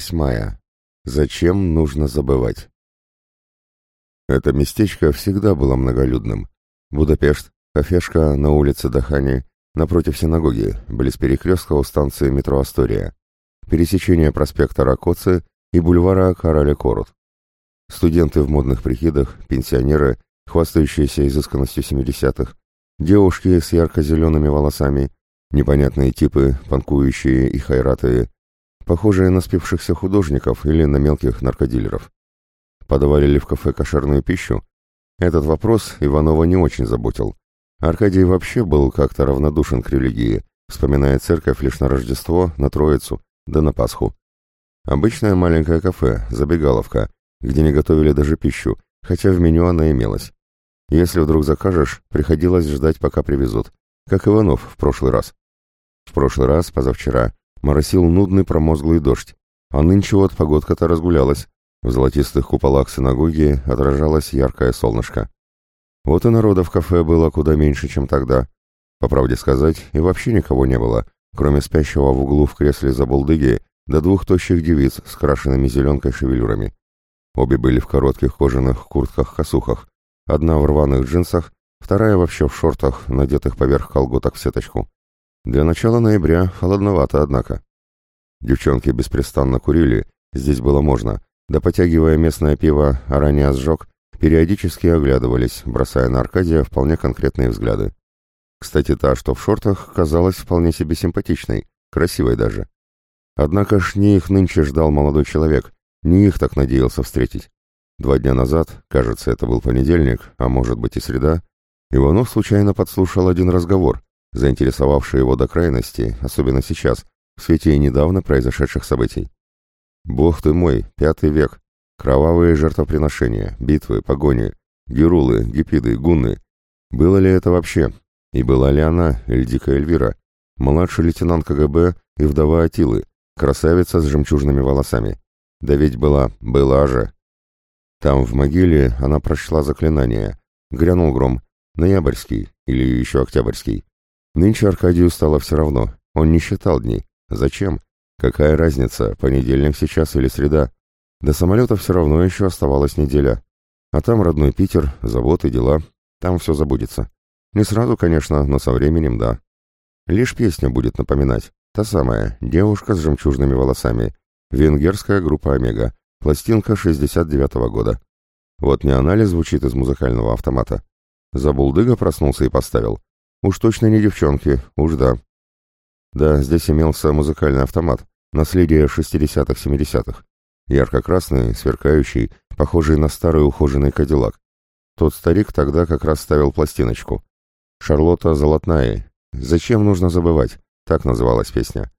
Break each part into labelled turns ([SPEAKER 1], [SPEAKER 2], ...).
[SPEAKER 1] восьмая. Зачем нужно забывать? Это местечко всегда было многолюдным. Будапешт, кафешка на улице Дахани, напротив синагоги, близ перекрестка у станции метро Астория, пересечение проспекта Ракоцы и бульвара Караля Корот. Студенты в модных прикидах, пенсионеры, хвастающиеся изысканностью 70-х, девушки с ярко-зелеными волосами, непонятные типы, панкующие и хайратые, похожие на спившихся художников или на мелких наркодилеров. Подавали ли в кафе кошерную пищу? Этот вопрос Иванова не очень заботил. Аркадий вообще был как-то равнодушен к религии, вспоминая церковь лишь на Рождество, на Троицу, да на Пасху. Обычное маленькое кафе, забегаловка, где не готовили даже пищу, хотя в меню она имелась. Если вдруг закажешь, приходилось ждать, пока привезут, как Иванов в прошлый раз. В прошлый раз, позавчера, моросил нудный промозглый дождь, а нынче вот погодка-то разгулялась. В золотистых куполах синагоги отражалось яркое солнышко. Вот и народа в кафе было куда меньше, чем тогда. По правде сказать, и вообще никого не было, кроме спящего в углу в кресле за булдыги до двух тощих девиц с крашенными зеленкой шевелюрами. Обе были в коротких кожаных куртках-косухах, одна в рваных джинсах, вторая вообще в шортах, надетых поверх колготок в сеточку. Для начала ноября холодновато, однако. Девчонки беспрестанно курили, здесь было можно, да потягивая местное пиво «Аранья сжег», периодически оглядывались, бросая на Аркадия вполне конкретные взгляды. Кстати, та, что в шортах, казалась вполне себе симпатичной, красивой даже. Однако ж не их нынче ждал молодой человек, не их так надеялся встретить. Два дня назад, кажется, это был понедельник, а может быть и среда, Иванов случайно подслушал один разговор, заинтересовавший его до крайности, особенно сейчас, в свете недавно произошедших событий. «Бог ты мой, пятый век, кровавые жертвоприношения, битвы, погони, герулы, гипиды, гунны. Было ли это вообще? И была ли она, Эльдика Эльвира, младший лейтенант КГБ и вдова Атилы, красавица с жемчужными волосами? Да ведь была, была же!» Там, в могиле, она прочла заклинание. Грянул гром. Ноябрьский или еще Октябрьский. Нынче Аркадию стало все равно. Он не считал дней. Зачем? Какая разница, понедельник сейчас или среда? До самолета все равно еще оставалась неделя. А там родной Питер, завод и дела. Там все забудется. Не сразу, конечно, но со временем да. Лишь песня будет напоминать. Та самая, девушка с жемчужными волосами. Венгерская группа «Омега». Пластинка 69-го года. Вот не она ли звучит из музыкального автомата? Забулдыга проснулся и поставил. Уж точно не девчонки, уж да. Да, здесь имелся музыкальный автомат, наследие 60-х-70-х. Ярко-красный, сверкающий, похожий на старый ухоженный кадиллак. Тот старик тогда как раз ставил пластиночку. «Шарлотта Золотная. Зачем нужно забывать?» Так называлась песня.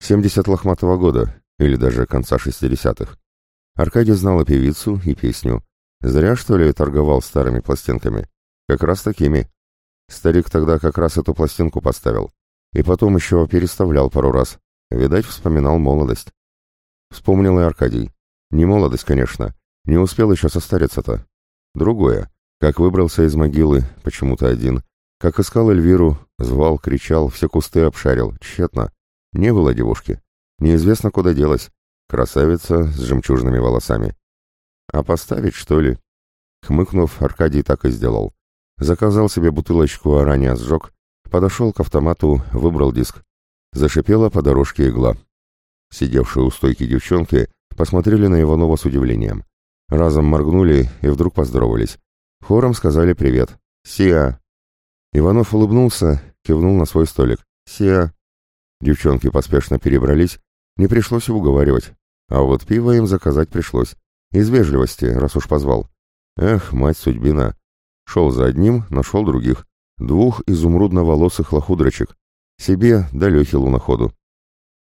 [SPEAKER 1] 70 лохматого года, или даже конца 60-х. Аркадий знал и певицу, и песню. Зря, что ли, торговал старыми пластинками. Как раз такими. Старик тогда как раз эту пластинку поставил. И потом еще переставлял пару раз. Видать, вспоминал молодость. Вспомнил и Аркадий. Не молодость, конечно. Не успел еще состариться-то. Другое. Как выбрался из могилы, почему-то один. Как искал Эльвиру, звал, кричал, все кусты обшарил. Тщетно. Не было девушки. Неизвестно, куда делась. Красавица с жемчужными волосами. А поставить, что ли? Хмыкнув, Аркадий так и сделал. Заказал себе бутылочку, а ранее сжег, подошел к автомату, выбрал диск. Зашипела по дорожке игла. Сидевшие у стойки девчонки посмотрели на Иванова с удивлением. Разом моргнули и вдруг поздоровались. Хором сказали привет. «Сиа!» Иванов улыбнулся, кивнул на свой столик. «Сиа!» Девчонки поспешно перебрались не пришлось уговаривать. А вот пиво им заказать пришлось. Из вежливости, раз уж позвал. Эх, мать судьбина. Шел за одним, нашел других. Двух изумрудно-волосых лохудрочек. Себе да Лехе луноходу.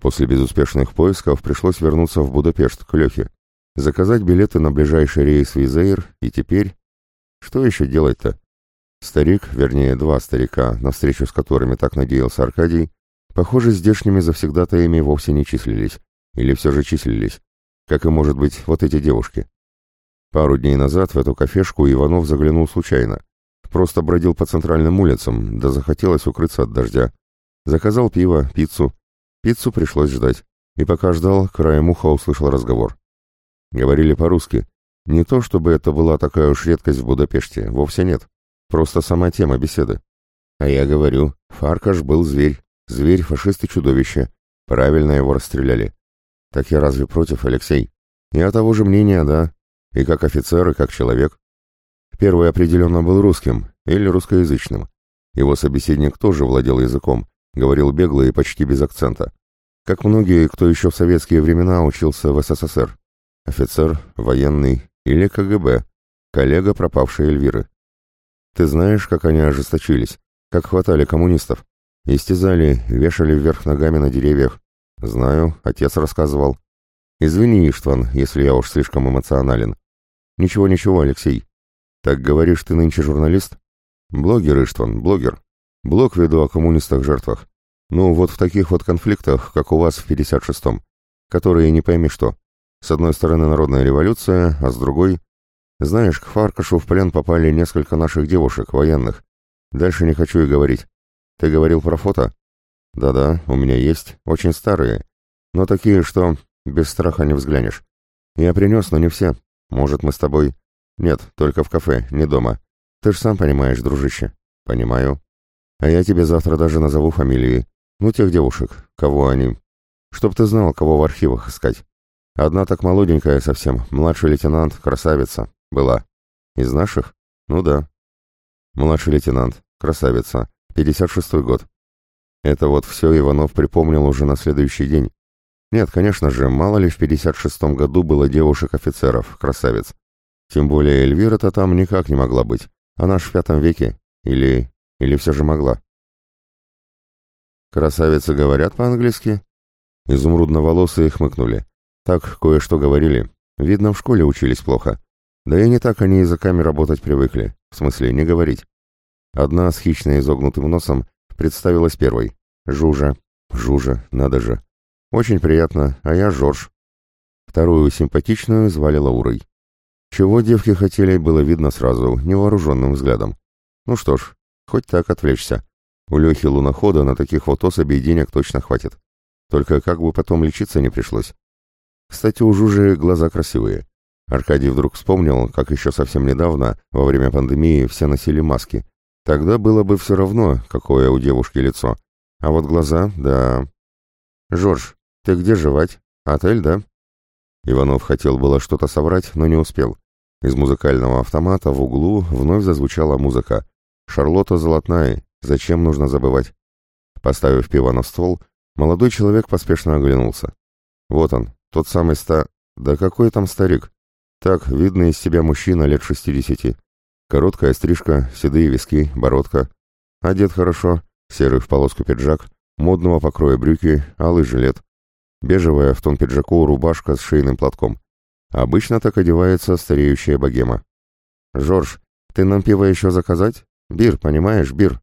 [SPEAKER 1] После безуспешных поисков пришлось вернуться в Будапешт к Лехе. Заказать билеты на ближайший рейс в Изаир, и теперь... Что еще делать-то? Старик, вернее, два старика, на встречу с которыми так надеялся Аркадий, Похоже, здешними завсегдатаями вовсе не числились. Или все же числились. Как и, может быть, вот эти девушки. Пару дней назад в эту кафешку Иванов заглянул случайно. Просто бродил по центральным улицам, да захотелось укрыться от дождя. Заказал пиво, пиццу. Пиццу пришлось ждать. И пока ждал, краем уха услышал разговор. Говорили по-русски. Не то, чтобы это была такая уж редкость в Будапеште, вовсе нет. Просто сама тема беседы. А я говорю, Фаркаш был зверь. Зверь, фашист и чудовище. Правильно его расстреляли. Так я разве против, Алексей? Я того же мнения, да. И как офицер, и как человек. Первый определенно был русским или русскоязычным. Его собеседник тоже владел языком, говорил бегло и почти без акцента. Как многие, кто еще в советские времена учился в СССР. Офицер, военный или КГБ, коллега пропавшей Эльвиры. Ты знаешь, как они ожесточились, как хватали коммунистов, истязали, вешали вверх ногами на деревьях. Знаю, отец рассказывал. Извини, Иштван, если я уж слишком эмоционален. Ничего-ничего, Алексей. Так говоришь, ты нынче журналист? Блогер, Иштван, блогер. Блог веду о коммунистах-жертвах. Ну, вот в таких вот конфликтах, как у вас в 56-м, которые не пойми что. С одной стороны народная революция, а с другой... Знаешь, к Фаркашу в плен попали несколько наших девушек, военных. Дальше не хочу и говорить. Ты говорил про фото? Да-да, у меня есть, очень старые. Но такие, что без страха не взглянешь. Я принес, но не все. Может, мы с тобой... Нет, только в кафе, не дома. Ты ж сам понимаешь, дружище. Понимаю. А я тебе завтра даже назову фамилии. Ну, тех девушек, кого они... Чтоб ты знал, кого в архивах искать. Одна так молоденькая совсем, младший лейтенант, красавица, была. Из наших? Ну да. Младший лейтенант, красавица, 56-й год. Это вот все Иванов припомнил уже на следующий день. Нет, конечно же, мало ли в 56-м году было девушек-офицеров, красавиц. Тем более Эльвира-то там никак не могла быть. Она ж в пятом веке. Или... или все же могла. Красавицы говорят по-английски? Изумрудно-волосые хмыкнули. Так кое-что говорили. Видно, в школе учились плохо. Да и не так они языками работать привыкли. В смысле, не говорить. Одна с хищно изогнутым носом представилась первой. Жужа. Жужа, надо же. Очень приятно, а я Жорж. Вторую симпатичную звали Лаурой. Чего девки хотели, было видно сразу, невооруженным взглядом. Ну что ж, хоть так отвлечься. У Лехи лунохода на таких вот особей денег точно хватит. Только как бы потом лечиться не пришлось. Кстати, у Жужи глаза красивые. Аркадий вдруг вспомнил, как еще совсем недавно, во время пандемии, все носили маски. Тогда было бы все равно, какое у девушки лицо. А вот глаза, да... «Жорж, ты где жевать? Отель, да?» Иванов хотел было что-то соврать, но не успел. Из музыкального автомата в углу вновь зазвучала музыка. «Шарлотта Золотная, зачем нужно забывать?» Поставив пиво на стол, молодой человек поспешно оглянулся. Вот он, тот самый ста... Да какой там старик? Так, видно из себя мужчина лет шестидесяти. Короткая стрижка, седые виски, бородка. Одет хорошо, серый в полоску пиджак, модного покроя брюки, алый жилет. Бежевая в тон пиджаку рубашка с шейным платком. Обычно так одевается стареющая богема. «Жорж, ты нам пиво еще заказать? Бир, понимаешь, бир.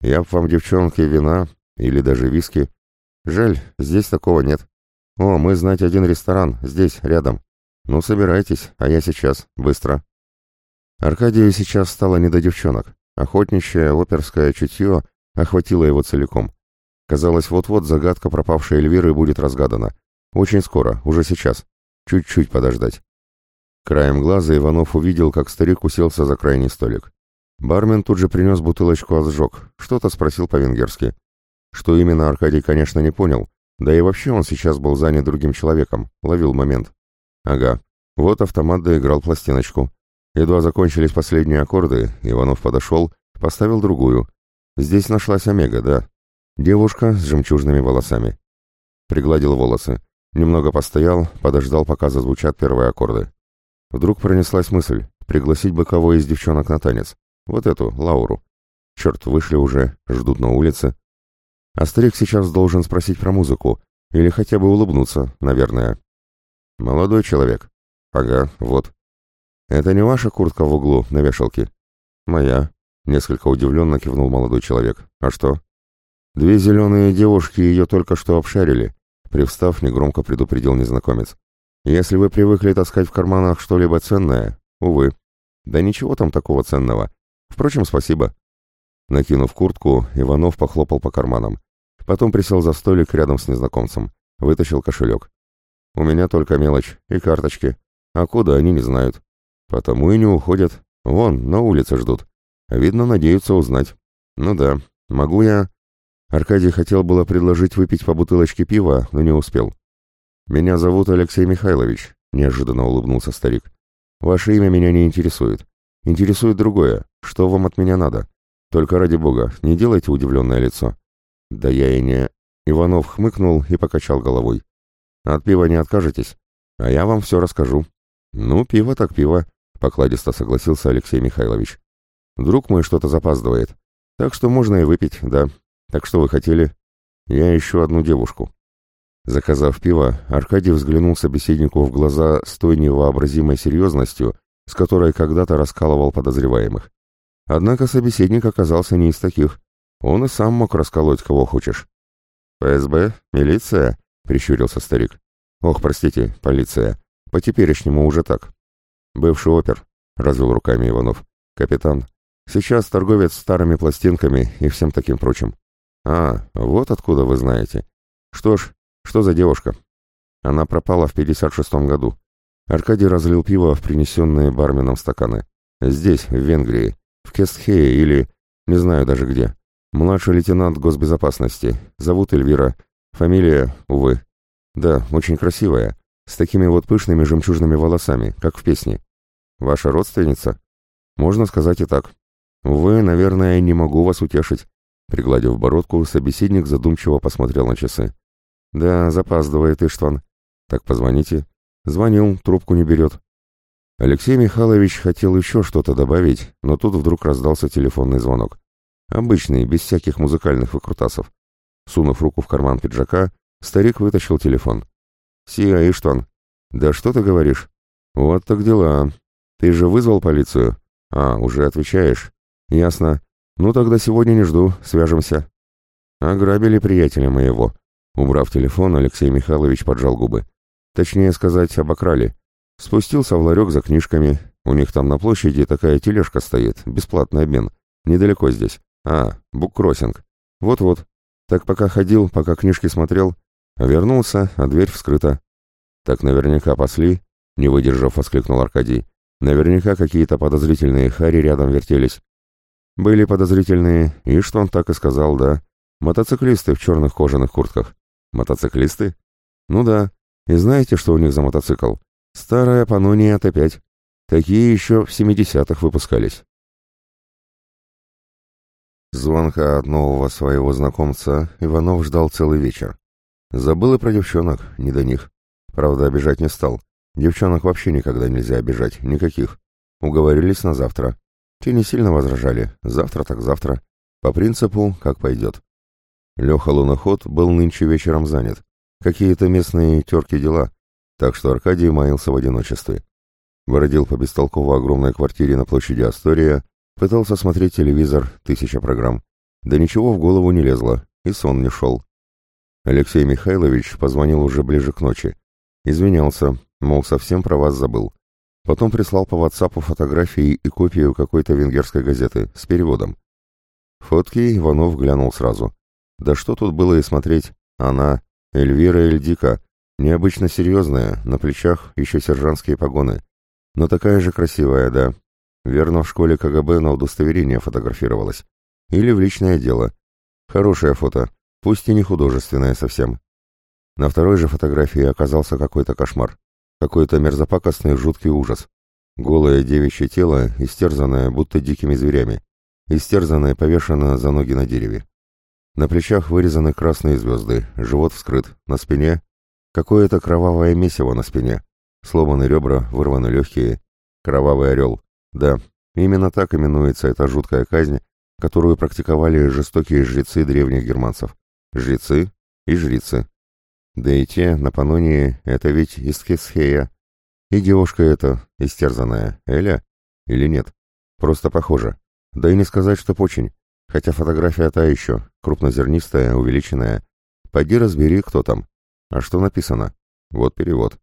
[SPEAKER 1] Я б вам, девчонки, вина или даже виски. Жаль, здесь такого нет. О, мы знать один ресторан, здесь, рядом. Ну, собирайтесь, а я сейчас, быстро». Аркадию сейчас стало не до девчонок. Охотничье, оперское чутье охватило его целиком. Казалось, вот-вот загадка пропавшей Эльвиры будет разгадана. Очень скоро, уже сейчас. Чуть-чуть подождать. Краем глаза Иванов увидел, как старик уселся за крайний столик. Бармен тут же принес бутылочку отжег, что-то спросил по-венгерски. Что именно Аркадий, конечно, не понял, да и вообще он сейчас был занят другим человеком, ловил момент. Ага, вот автомат доиграл пластиночку. Едва закончились последние аккорды, Иванов подошел, поставил другую. Здесь нашлась Омега, да, Девушка с жемчужными волосами. Пригладил волосы. Немного постоял, подождал, пока зазвучат первые аккорды. Вдруг пронеслась мысль пригласить бы кого из девчонок на танец. Вот эту, Лауру. Черт, вышли уже, ждут на улице. А старик сейчас должен спросить про музыку. Или хотя бы улыбнуться, наверное. Молодой человек. Ага, вот. Это не ваша куртка в углу на вешалке? Моя. Несколько удивленно кивнул молодой человек. А что? Две зеленые девушки ее только что обшарили. Привстав, негромко предупредил незнакомец. Если вы привыкли таскать в карманах что-либо ценное, увы. Да ничего там такого ценного. Впрочем, спасибо. Накинув куртку, Иванов похлопал по карманам. Потом присел за столик рядом с незнакомцем. Вытащил кошелек. У меня только мелочь и карточки. А куда они не знают. Потому и не уходят. Вон, на улице ждут. Видно, надеются узнать. Ну да, могу я... Аркадий хотел было предложить выпить по бутылочке пива, но не успел. «Меня зовут Алексей Михайлович», — неожиданно улыбнулся старик. «Ваше имя меня не интересует. Интересует другое. Что вам от меня надо? Только ради бога, не делайте удивленное лицо». «Да я и не...» Иванов хмыкнул и покачал головой. «От пива не откажетесь? А я вам все расскажу». «Ну, пиво так пиво», — покладисто согласился Алексей Михайлович. «Друг мой что-то запаздывает. Так что можно и выпить, да. Так что вы хотели? Я ищу одну девушку». Заказав пиво, Аркадий взглянул собеседнику в глаза с той невообразимой серьезностью, с которой когда-то раскалывал подозреваемых. Однако собеседник оказался не из таких. Он и сам мог расколоть кого хочешь. «ФСБ? Милиция?» — прищурился старик. «Ох, простите, полиция. По-теперешнему уже так». «Бывший опер», — развел руками Иванов. «Капитан. Сейчас торговец старыми пластинками и всем таким прочим». «А, вот откуда вы знаете. Что ж, что за девушка?» Она пропала в 56-м году. Аркадий разлил пиво в принесенные барменом стаканы. Здесь, в Венгрии, в Кестхее или... не знаю даже где. Младший лейтенант госбезопасности. Зовут Эльвира. Фамилия, увы. Да, очень красивая. С такими вот пышными жемчужными волосами, как в песне. Ваша родственница? Можно сказать и так. Увы, наверное, не могу вас утешить. Пригладив бородку, собеседник задумчиво посмотрел на часы. Да, запаздывает Иштван. Так позвоните. Звонил, трубку не берет. Алексей Михайлович хотел еще что-то добавить, но тут вдруг раздался телефонный звонок. Обычный, без всяких музыкальных выкрутасов. Сунув руку в карман пиджака, старик вытащил телефон. «Сия, Иштван». «Да что ты говоришь?» «Вот так дела. Ты же вызвал полицию?» «А, уже отвечаешь?» «Ясно. Ну тогда сегодня не жду, свяжемся». «Ограбили приятеля моего». Убрав телефон, Алексей Михайлович поджал губы. Точнее сказать, обокрали. Спустился в ларек за книжками. У них там на площади такая тележка стоит, бесплатный обмен. Недалеко здесь. А, буккроссинг. Вот-вот. Так пока ходил, пока книжки смотрел, вернулся, а дверь вскрыта. Так наверняка пасли, не выдержав, воскликнул Аркадий. Наверняка какие-то подозрительные хари рядом вертелись. Были подозрительные, и что он так и сказал, да. Мотоциклисты в черных кожаных куртках. Мотоциклисты? Ну да. И знаете, что у них за мотоцикл? Старая Панония Т5. Такие еще в 70-х выпускались. Звонка от нового своего знакомца Иванов ждал целый вечер. Забыл и про девчонок, не до них. Правда, обижать не стал. Девчонок вообще никогда нельзя обижать, никаких. Уговорились на завтра. Те не сильно возражали. Завтра так завтра. По принципу, как пойдет. Леха Луноход был нынче вечером занят. Какие-то местные терки дела. Так что Аркадий маялся в одиночестве. Бродил по бестолково огромной квартире на площади Астория, Пытался смотреть телевизор, тысяча программ. Да ничего в голову не лезло, и сон не шел. Алексей Михайлович позвонил уже ближе к ночи. Извинялся, мол, совсем про вас забыл. Потом прислал по WhatsApp фотографии и копию какой-то венгерской газеты с переводом. Фотки Иванов глянул сразу. Да что тут было и смотреть? Она, Эльвира Эльдика, необычно серьезная, на плечах еще сержантские погоны. Но такая же красивая, да, Верно, в школе КГБ на удостоверение фотографировалась. Или в личное дело. Хорошее фото, пусть и не художественное совсем. На второй же фотографии оказался какой-то кошмар. Какой-то мерзопакостный жуткий ужас. Голое девичье тело, истерзанное будто дикими зверями. Истерзанное повешено за ноги на дереве. На плечах вырезаны красные звезды, живот вскрыт, на спине какое-то кровавое месиво на спине. Сломаны ребра, вырваны легкие. Кровавый орел. Да, именно так именуется эта жуткая казнь, которую практиковали жестокие жрецы древних германцев. Жрецы и жрицы. Да и те, на Панонии, это ведь из Кесхея. И девушка эта, истерзанная, Эля? Или нет? Просто похожа. Да и не сказать, что очень. Хотя фотография та еще, крупнозернистая, увеличенная. Пойди разбери, кто там. А что написано? Вот перевод.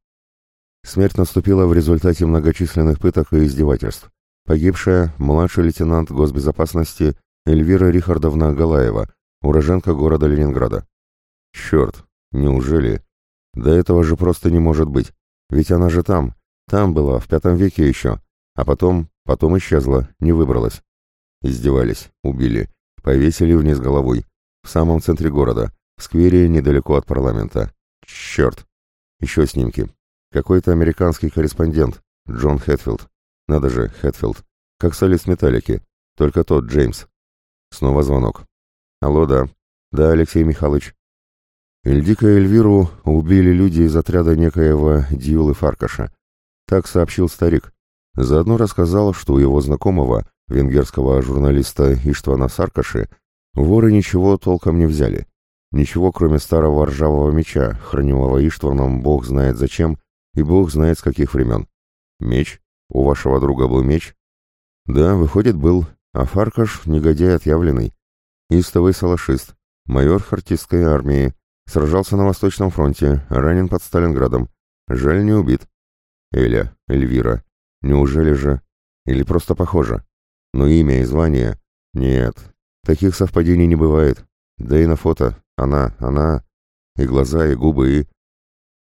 [SPEAKER 1] Смерть наступила в результате многочисленных пыток и издевательств. Погибшая – младший лейтенант госбезопасности Эльвира Рихардовна Галаева, уроженка города Ленинграда. Черт, неужели? Да этого же просто не может быть. Ведь она же там, там была, в пятом веке еще. А потом, потом исчезла, не выбралась. Издевались, убили, повесили вниз головой. В самом центре города, в сквере недалеко от парламента. Черт! Еще снимки. Какой-то американский корреспондент, Джон Хэтфилд. Надо же, Хэтфилд. Как солист Металлики. Только тот, Джеймс. Снова звонок. Алло, да. Да, Алексей Михайлович. Эльдика и Эльвиру убили люди из отряда некоего Дьюлы Фаркаша. Так сообщил старик. Заодно рассказал, что у его знакомого, венгерского журналиста Иштвана Саркаши, воры ничего толком не взяли. Ничего, кроме старого ржавого меча, хранимого Иштваном бог знает зачем и бог знает с каких времен. Меч? У вашего друга был меч? Да, выходит, был. А Фаркаш — негодяй отъявленный. Истовый салашист, майор хартистской армии, сражался на Восточном фронте, ранен под Сталинградом. Жаль, не убит. Эля, Эльвира. Неужели же? Или просто похоже? Но имя и звание? Нет, таких совпадений не бывает. Да и на фото. Она, она... И глаза, и губы, и...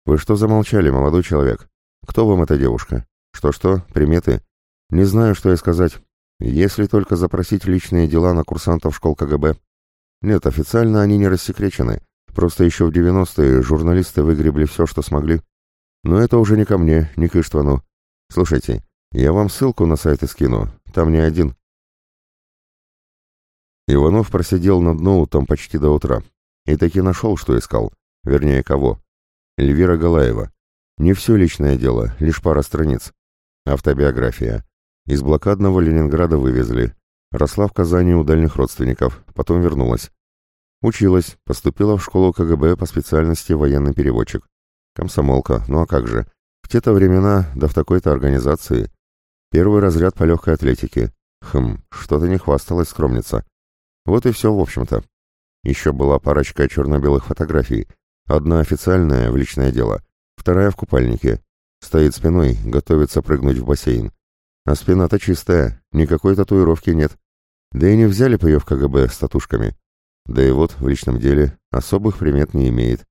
[SPEAKER 1] Вы что замолчали, молодой человек? Кто вам эта девушка? Что-что? Приметы? Не знаю, что и сказать. Если только запросить личные дела на курсантов школ КГБ. Нет, официально они не рассекречены. Просто еще в 90-е журналисты выгребли все, что смогли. Но это уже не ко мне, не к Иштвану. Слушайте, я вам ссылку на сайты скину. Там не один. Иванов просидел над ноутом почти до утра. И таки нашел, что искал. Вернее, кого. Эльвира Галаева. Не все личное дело, лишь пара страниц. Автобиография. Из блокадного Ленинграда вывезли. Росла в Казани у дальних родственников, потом вернулась. Училась, поступила в школу КГБ по специальности военный переводчик. Комсомолка, ну а как же. В те-то времена, да в такой-то организации. Первый разряд по легкой атлетике. Хм, что-то не хвасталась скромница. Вот и все, в общем-то. Еще была парочка черно-белых фотографий. Одна официальная, в личное дело, вторая в купальнике. Стоит спиной, готовится прыгнуть в бассейн. А спина-то чистая, никакой татуировки нет. Да и не взяли бы ее в КГБ с татушками. Да и вот в личном деле особых примет не имеет.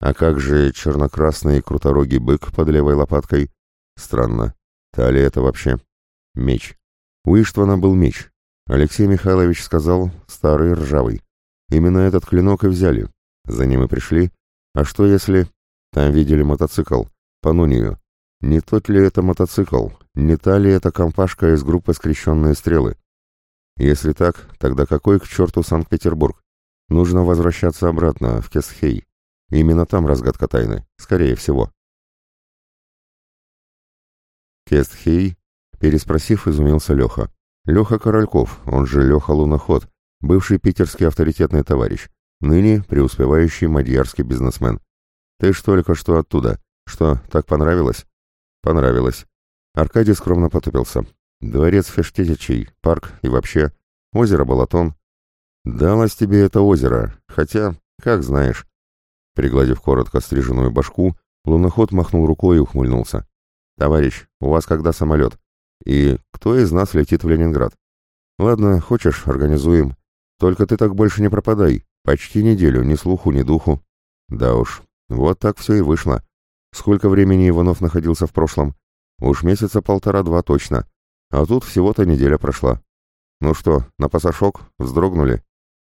[SPEAKER 1] А как же черно-красный круторогий бык под левой лопаткой? Странно. Талия это вообще? Меч. У Иштвана был меч. Алексей Михайлович сказал, старый ржавый. Именно этот клинок и взяли. За ним и пришли. А что если... Там видели мотоцикл, Панонию. Не тот ли это мотоцикл? Не та ли это компашка из группы «Скрещенные стрелы»? Если так, тогда какой к черту Санкт-Петербург? Нужно возвращаться обратно, в Кесхей. Именно там разгадка тайны, скорее всего. Кестхей? Переспросив, изумился Леха. Леха Корольков, он же Леха Луноход, бывший питерский авторитетный товарищ, ныне преуспевающий мадьярский бизнесмен. Ты ж только что оттуда. Что, так понравилось? Понравилось. Аркадий скромно потупился. Дворец Фештетичей, парк и вообще. Озеро Балатон. Далось тебе это озеро, хотя, как знаешь. Пригладив коротко стриженную башку, луноход махнул рукой и ухмыльнулся. «Товарищ, у вас когда самолет? И кто из нас летит в Ленинград? Ладно, хочешь, организуем. Только ты так больше не пропадай. Почти неделю, ни слуху, ни духу. Да уж, вот так все и вышло. Сколько времени Иванов находился в прошлом? Уж месяца полтора-два точно. А тут всего-то неделя прошла. Ну что, на пасашок? Вздрогнули?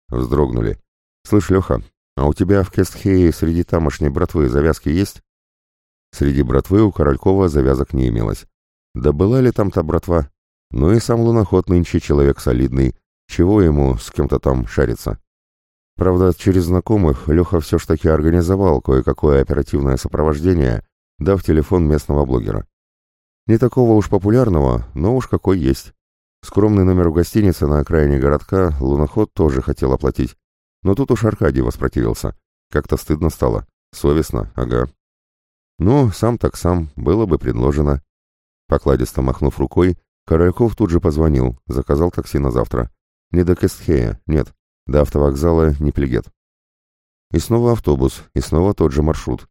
[SPEAKER 1] Вздрогнули. Слышь, Леха, а у тебя в Кестхее среди тамошней братвы завязки есть? Среди братвы у Королькова завязок не имелось. Да была ли там та братва? Ну и сам луноход нынче человек солидный. Чего ему с кем-то там шариться? Правда, через знакомых Леха все ж таки организовал кое-какое оперативное сопровождение, дав телефон местного блогера. Не такого уж популярного, но уж какой есть. Скромный номер в гостинице на окраине городка луноход тоже хотел оплатить. Но тут уж Аркадий воспротивился. Как-то стыдно стало. Совестно, ага. Ну, сам так сам, было бы предложено. Покладисто махнув рукой, Корольков тут же позвонил, заказал такси на завтра. Не до Кестхея, нет. До автовокзала Неплегет. И снова автобус, и снова тот же маршрут.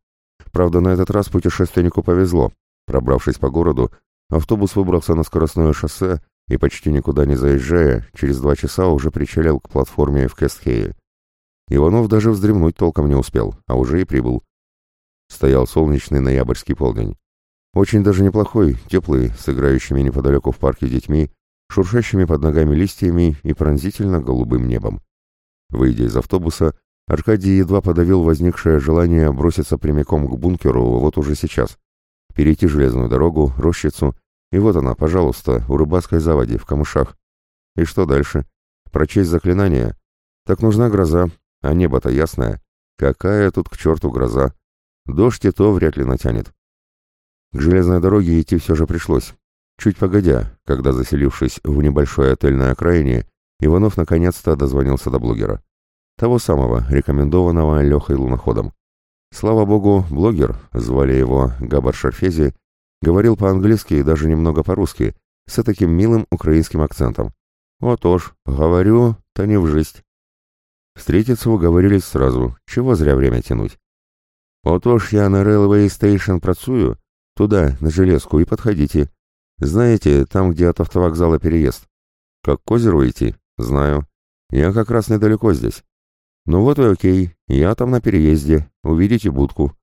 [SPEAKER 1] Правда, на этот раз путешественнику повезло. Пробравшись по городу, автобус выбрался на скоростное шоссе и, почти никуда не заезжая, через два часа уже причалил к платформе в Кестхее. Иванов даже вздремнуть толком не успел, а уже и прибыл. Стоял солнечный ноябрьский полдень. Очень даже неплохой, теплый, с играющими неподалеку в парке детьми, шуршащими под ногами листьями и пронзительно голубым небом. Выйдя из автобуса, Аркадий едва подавил возникшее желание броситься прямиком к бункеру вот уже сейчас. Перейти железную дорогу, рощицу, и вот она, пожалуйста, у рыбацкой заводи, в камышах. И что дальше? Прочесть заклинание? Так нужна гроза, а небо-то ясное. Какая тут к черту гроза? Дождь и то вряд ли натянет. К железной дороге идти все же пришлось. Чуть погодя, когда, заселившись в небольшой отель на окраине, Иванов наконец-то дозвонился до блогера. Того самого, рекомендованного Лехой луноходом. Слава богу, блогер, звали его Габар Шарфези, говорил по-английски и даже немного по-русски, с таким милым украинским акцентом. Вот уж, говорю, то не в жизнь. Встретиться уговорились сразу, чего зря время тянуть. Отож я на Railway Station працую, туда, на железку, и подходите. Знаете, там, где от автовокзала переезд. Как к озеру идти? Знаю. Я как раз недалеко здесь. Ну вот и окей, я там на переезде, увидите будку.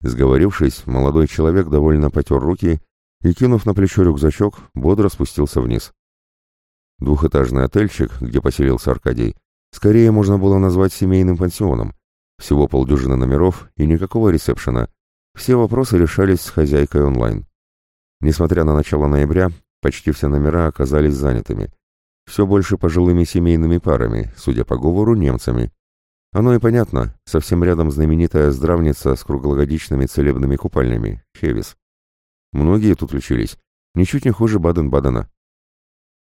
[SPEAKER 1] Сговорившись, молодой человек довольно потер руки и, кинув на плечо рюкзачок, бодро спустился вниз. Двухэтажный отельчик, где поселился Аркадий, скорее можно было назвать семейным пансионом. Всего полдюжины номеров и никакого ресепшена. Все вопросы решались с хозяйкой онлайн. Несмотря на начало ноября, почти все номера оказались занятыми. Все больше пожилыми семейными парами, судя по говору, немцами. Оно и понятно, совсем рядом знаменитая здравница с круглогодичными целебными купальнями, Хевис. Многие тут лечились, ничуть не хуже Баден-Бадена.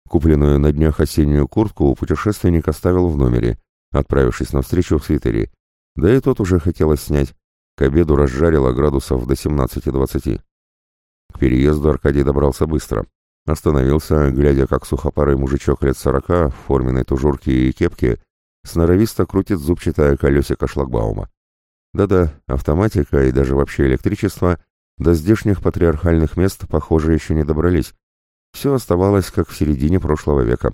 [SPEAKER 1] Купленную на днях осеннюю куртку путешественник оставил в номере, отправившись навстречу в свитере. Да и тот уже хотелось снять. К обеду разжарило градусов до 17-20. К переезду Аркадий добрался быстро. Остановился, глядя, как сухопарый мужичок лет сорока в форменной тужурке и кепке сноровисто крутит зубчатое колесико шлагбаума. Да-да, автоматика и даже вообще электричество до здешних патриархальных мест, похоже, еще не добрались. Все оставалось, как в середине прошлого века.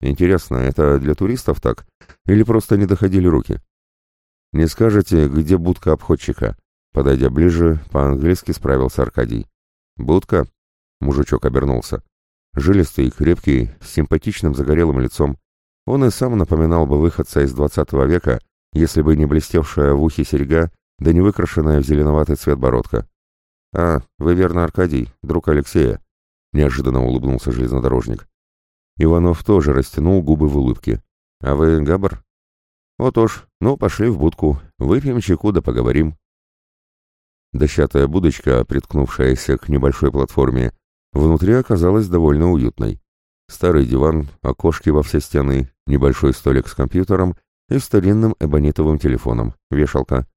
[SPEAKER 1] Интересно, это для туристов так? Или просто не доходили руки? «Не скажете, где будка обходчика?» Подойдя ближе, по-английски справился Аркадий. «Будка?» Мужичок обернулся. Жилистый, крепкий, с симпатичным загорелым лицом. Он и сам напоминал бы выходца из двадцатого века, если бы не блестевшая в ухе серьга, да не выкрашенная в зеленоватый цвет бородка. «А, вы верно, Аркадий, друг Алексея», — неожиданно улыбнулся железнодорожник. Иванов тоже растянул губы в улыбке. «А вы Габар?» «Вот уж, ну, пошли в будку, выпьем чайку да поговорим». Дощатая будочка, приткнувшаяся к небольшой платформе, внутри оказалась довольно уютной. Старый диван, окошки во все стены, небольшой столик с компьютером и старинным эбонитовым телефоном, вешалка.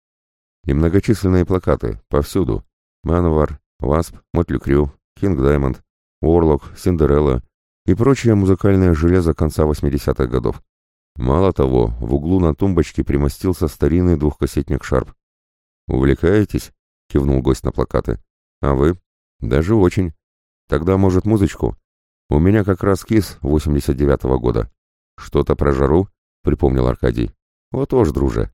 [SPEAKER 1] И многочисленные плакаты, повсюду. Манвар, Васп, Мотли Крю, Кинг Даймонд, Уорлок, Синдерелла и прочее музыкальное железо конца 80-х годов. Мало того, в углу на тумбочке примостился старинный двухкассетник Шарп. «Увлекаетесь?» — кивнул гость на плакаты. «А вы?» «Даже очень. Тогда, может, музычку? У меня как раз кис 89-го года. Что-то про жару?» — припомнил Аркадий. «Вот уж, друже».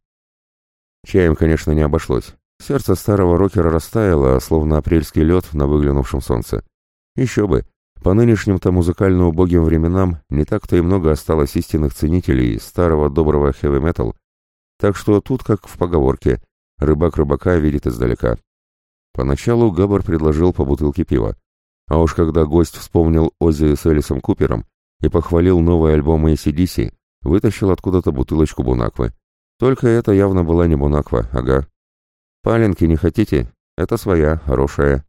[SPEAKER 1] Чаем, конечно, не обошлось. Сердце старого рокера растаяло, словно апрельский лед на выглянувшем солнце. Еще бы, по нынешним-то музыкально убогим временам не так-то и много осталось истинных ценителей старого доброго хэви-метал. Так что тут, как в поговорке, рыбак рыбака видит издалека. Поначалу Габар предложил по бутылке пива. А уж когда гость вспомнил Оззи с Элисом Купером и похвалил новый альбом ACDC, вытащил откуда-то бутылочку Бунаквы. Только это явно была не Бунаква, ага. «Паленки не хотите? Это своя, хорошая».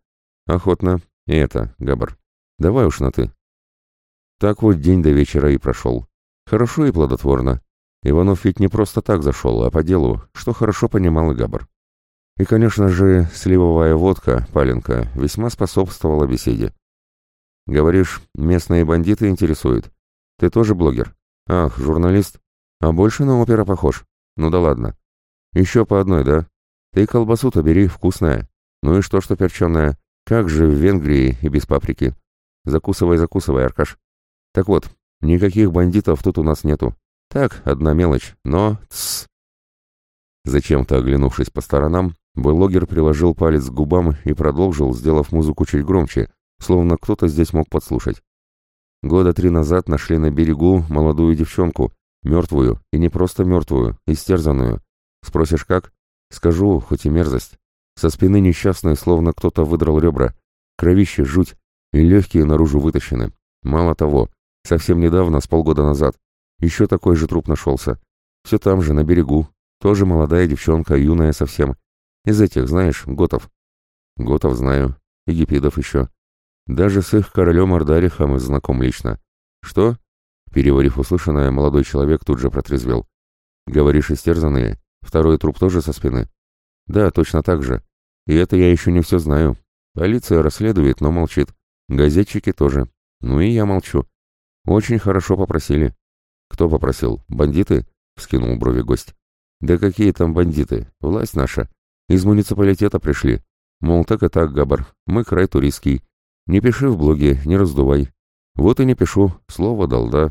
[SPEAKER 1] «Охотно. И это, Габар. Давай уж на «ты». Так вот день до вечера и прошел. Хорошо и плодотворно. Иванов ведь не просто так зашел, а по делу, что хорошо понимал и Габар. И, конечно же, сливовая водка, паленка, весьма способствовала беседе. Говоришь, местные бандиты интересуют. Ты тоже блогер? Ах, журналист? А больше на опера похож. Ну да ладно. Еще по одной, да? Ты колбасу-то бери, вкусная. Ну и что, что перченая? Как же в Венгрии и без паприки? Закусывай, закусывай, Аркаш. Так вот, никаких бандитов тут у нас нету. Так, одна мелочь, но... Тссс. Зачем-то оглянувшись по сторонам, Блогер приложил палец к губам и продолжил, сделав музыку чуть громче, словно кто-то здесь мог подслушать. Года три назад нашли на берегу молодую девчонку, мертвую, и не просто мертвую, истерзанную. Спросишь, как? Скажу, хоть и мерзость. Со спины несчастной, словно кто-то выдрал ребра. Кровище, жуть, и легкие наружу вытащены. Мало того, совсем недавно, с полгода назад, еще такой же труп нашелся. Все там же, на берегу. Тоже молодая девчонка, юная совсем. Из этих, знаешь, готов. Готов знаю. И гипидов еще. Даже с их королем Ардарихом знаком лично. Что? Переварив услышанное, молодой человек тут же протрезвел. Говоришь, истерзанные? Второй труп тоже со спины? Да, точно так же. И это я еще не все знаю. Полиция расследует, но молчит. Газетчики тоже. Ну и я молчу. Очень хорошо попросили. Кто попросил? Бандиты? Вскинул брови гость. Да какие там бандиты? Власть наша. Из муниципалитета пришли. Мол, так и так, Габар, мы край туристский. Не пиши в блоге, не раздувай. Вот и не пишу, слово дал, да.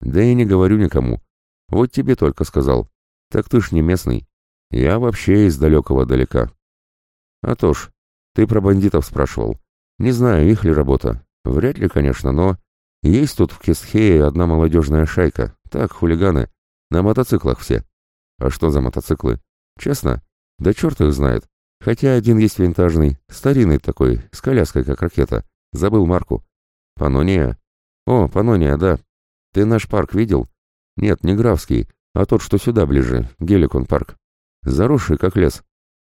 [SPEAKER 1] Да и не говорю никому. Вот тебе только сказал. Так ты ж не местный. Я вообще из далекого далека. А то ж, ты про бандитов спрашивал. Не знаю, их ли работа. Вряд ли, конечно, но... Есть тут в Кестхее одна молодежная шайка. Так, хулиганы. На мотоциклах все. А что за мотоциклы? Честно? Да черт их знает. Хотя один есть винтажный, старинный такой, с коляской, как ракета. Забыл марку. Панония? О, Панония, да. Ты наш парк видел? Нет, не Графский, а тот, что сюда ближе, Геликон парк. Заросший, как лес.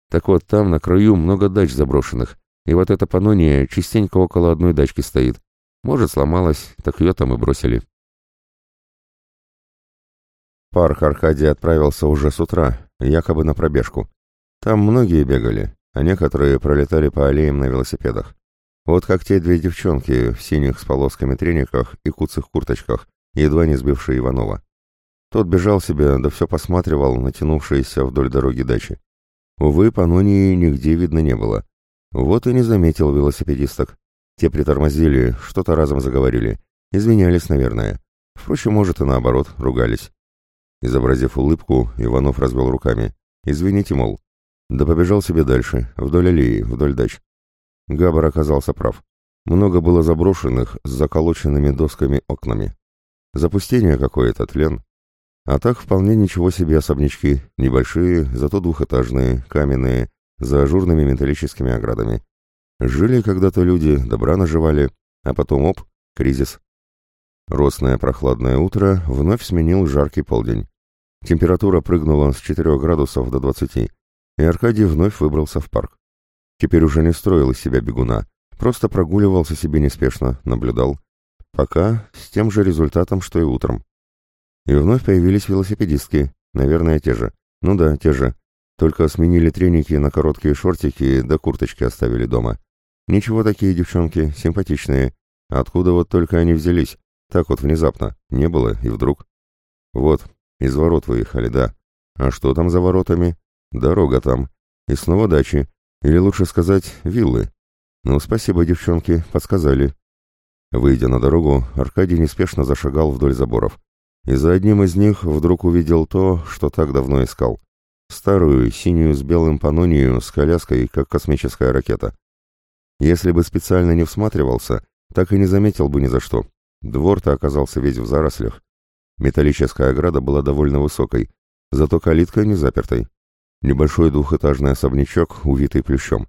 [SPEAKER 1] Так вот, там на краю много дач заброшенных, и вот эта Панония частенько около одной дачки стоит. Может, сломалась, так ее там и бросили. Парк Аркадий отправился уже с утра, якобы на пробежку. Там многие бегали, а некоторые пролетали по аллеям на велосипедах. Вот как те две девчонки в синих с полосками трениках и куцых курточках, едва не сбившие Иванова. Тот бежал себе, да все посматривал натянувшиеся вдоль дороги дачи. Увы, Панонии нигде видно не было. Вот и не заметил велосипедисток. Те притормозили, что-то разом заговорили. Извинялись, наверное. Впрочем, может и наоборот, ругались. Изобразив улыбку, Иванов развел руками. «Извините, мол». Да побежал себе дальше, вдоль аллеи, вдоль дач. Габар оказался прав. Много было заброшенных с заколоченными досками окнами. Запустение какое-то, тлен. А так вполне ничего себе особнячки, небольшие, зато двухэтажные, каменные, за ажурными металлическими оградами. Жили когда-то люди, добра наживали, а потом оп, кризис. Росное прохладное утро вновь сменил жаркий полдень. Температура прыгнула с 4 градусов до 20, и Аркадий вновь выбрался в парк. Теперь уже не строил из себя бегуна, просто прогуливался себе неспешно, наблюдал. Пока с тем же результатом, что и утром. И вновь появились велосипедистки, наверное, те же. Ну да, те же. Только сменили треники на короткие шортики, да курточки оставили дома. Ничего такие девчонки, симпатичные. Откуда вот только они взялись? Так вот внезапно. Не было, и вдруг. Вот, из ворот выехали, да. А что там за воротами? Дорога там. И снова дачи. Или лучше сказать, виллы. Ну, спасибо, девчонки, подсказали. Выйдя на дорогу, Аркадий неспешно зашагал вдоль заборов. И за одним из них вдруг увидел то, что так давно искал. Старую, синюю с белым панонию, с коляской, как космическая ракета. Если бы специально не всматривался, так и не заметил бы ни за что. Двор-то оказался весь в зарослях. Металлическая ограда была довольно высокой, зато калитка не запертой. Небольшой двухэтажный особнячок, увитый плющом.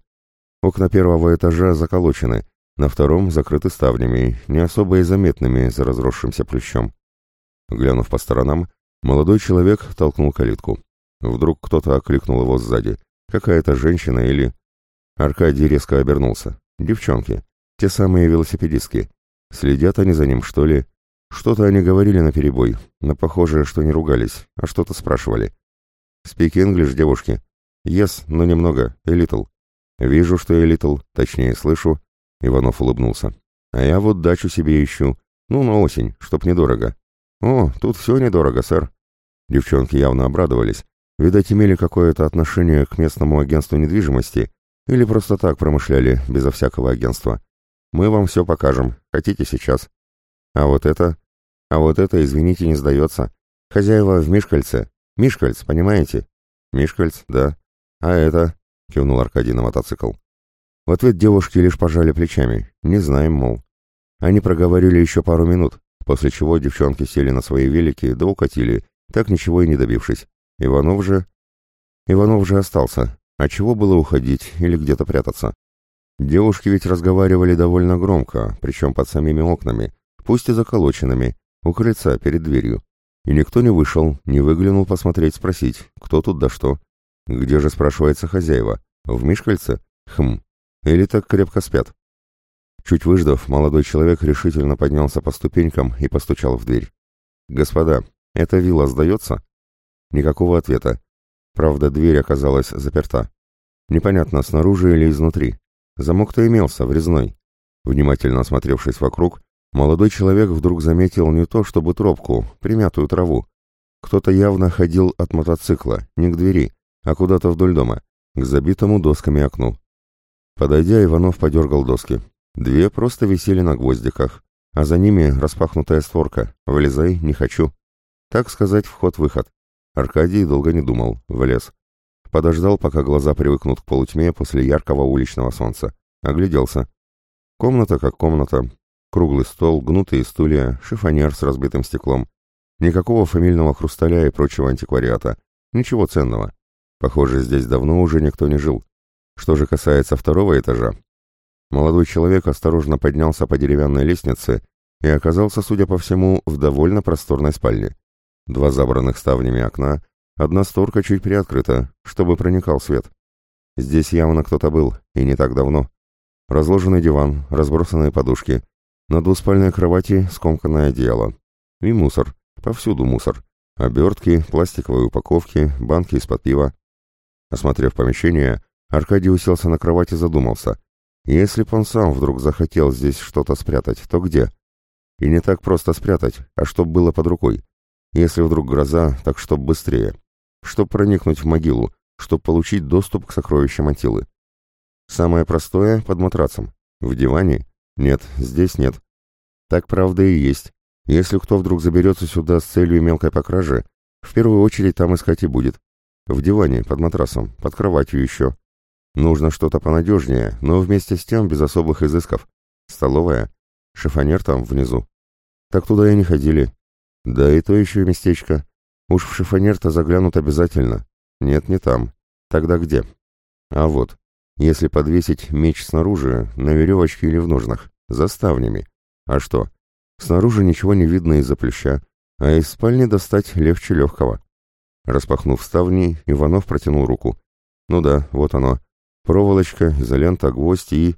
[SPEAKER 1] Окна первого этажа заколочены, на втором закрыты ставнями, не особо и заметными за разросшимся плющом. Глянув по сторонам, молодой человек толкнул калитку. Вдруг кто-то окликнул его сзади. Какая-то женщина или... Аркадий резко обернулся. Девчонки. Те самые велосипедистки. Следят они за ним, что ли? Что-то они говорили наперебой, но похоже, что не ругались, а что-то спрашивали. «Speak English, девушки?» «Yes, но немного. A little». «Вижу, что a little, точнее, слышу». Иванов улыбнулся. «А я вот дачу себе ищу. Ну, на осень, чтоб недорого». «О, тут все недорого, сэр». Девчонки явно обрадовались. Видать, имели какое-то отношение к местному агентству недвижимости или просто так промышляли, безо всякого агентства. Мы вам все покажем. Хотите сейчас? А вот это... А вот это, извините, не сдается. Хозяева в Мишкальце. Мишкальц, понимаете? Мишкальц, да. А это... — кивнул Аркадий на мотоцикл. В ответ девушки лишь пожали плечами. Не знаем, мол. Они проговорили еще пару минут, после чего девчонки сели на свои велики да укатили, так ничего и не добившись. Иванов же... Иванов же остался. А чего было уходить или где-то прятаться? Девушки ведь разговаривали довольно громко, причем под самими окнами, пусть и заколоченными, у крыльца перед дверью. И никто не вышел, не выглянул посмотреть, спросить, кто тут да что. Где же, спрашивается, хозяева? В Мишкальце? Хм. Или так крепко спят? Чуть выждав, молодой человек решительно поднялся по ступенькам и постучал в дверь. «Господа, эта вилла сдается?» Никакого ответа. Правда, дверь оказалась заперта. Непонятно, снаружи или изнутри. Замок-то имелся, врезной. Внимательно осмотревшись вокруг, молодой человек вдруг заметил не то чтобы тропку, примятую траву. Кто-то явно ходил от мотоцикла, не к двери, а куда-то вдоль дома, к забитому досками окну. Подойдя, Иванов подергал доски. Две просто висели на гвоздиках, а за ними распахнутая створка. «Вылезай, не хочу». Так сказать, вход-выход. Аркадий долго не думал, влез. Подождал, пока глаза привыкнут к полутьме после яркого уличного солнца. Огляделся. Комната как комната. Круглый стол, гнутые стулья, шифонер с разбитым стеклом. Никакого фамильного хрусталя и прочего антиквариата. Ничего ценного. Похоже, здесь давно уже никто не жил. Что же касается второго этажа, молодой человек осторожно поднялся по деревянной лестнице и оказался, судя по всему, в довольно просторной спальне. Два забранных ставнями окна, одна створка чуть приоткрыта, чтобы проникал свет. Здесь явно кто-то был, и не так давно. Разложенный диван, разбросанные подушки, на двуспальной кровати скомканное одеяло. И мусор, повсюду мусор. Обертки, пластиковые упаковки, банки из-под пива. Осмотрев помещение, Аркадий уселся на кровати и задумался. Если б он сам вдруг захотел здесь что-то спрятать, то где? И не так просто спрятать, а чтоб было под рукой. Если вдруг гроза, так чтоб быстрее. Чтоб проникнуть в могилу, чтоб получить доступ к сокровищам Атилы. Самое простое — под матрацем. В диване? Нет, здесь нет. Так правда и есть. Если кто вдруг заберется сюда с целью мелкой покражи, в первую очередь там искать и будет. В диване, под матрасом, под кроватью еще. Нужно что-то понадежнее, но вместе с тем без особых изысков. Столовая. Шифонер там, внизу. Так туда и не ходили. Да и то еще местечко. Уж в шифонер-то заглянут обязательно. Нет, не там. Тогда где? А вот. Если подвесить меч снаружи, на веревочке или в ножнах, за ставнями. А что? Снаружи ничего не видно из-за плюща, а из спальни достать легче легкого. Распахнув ставни, Иванов протянул руку. Ну да, вот оно. Проволочка, изолента, гвоздь и...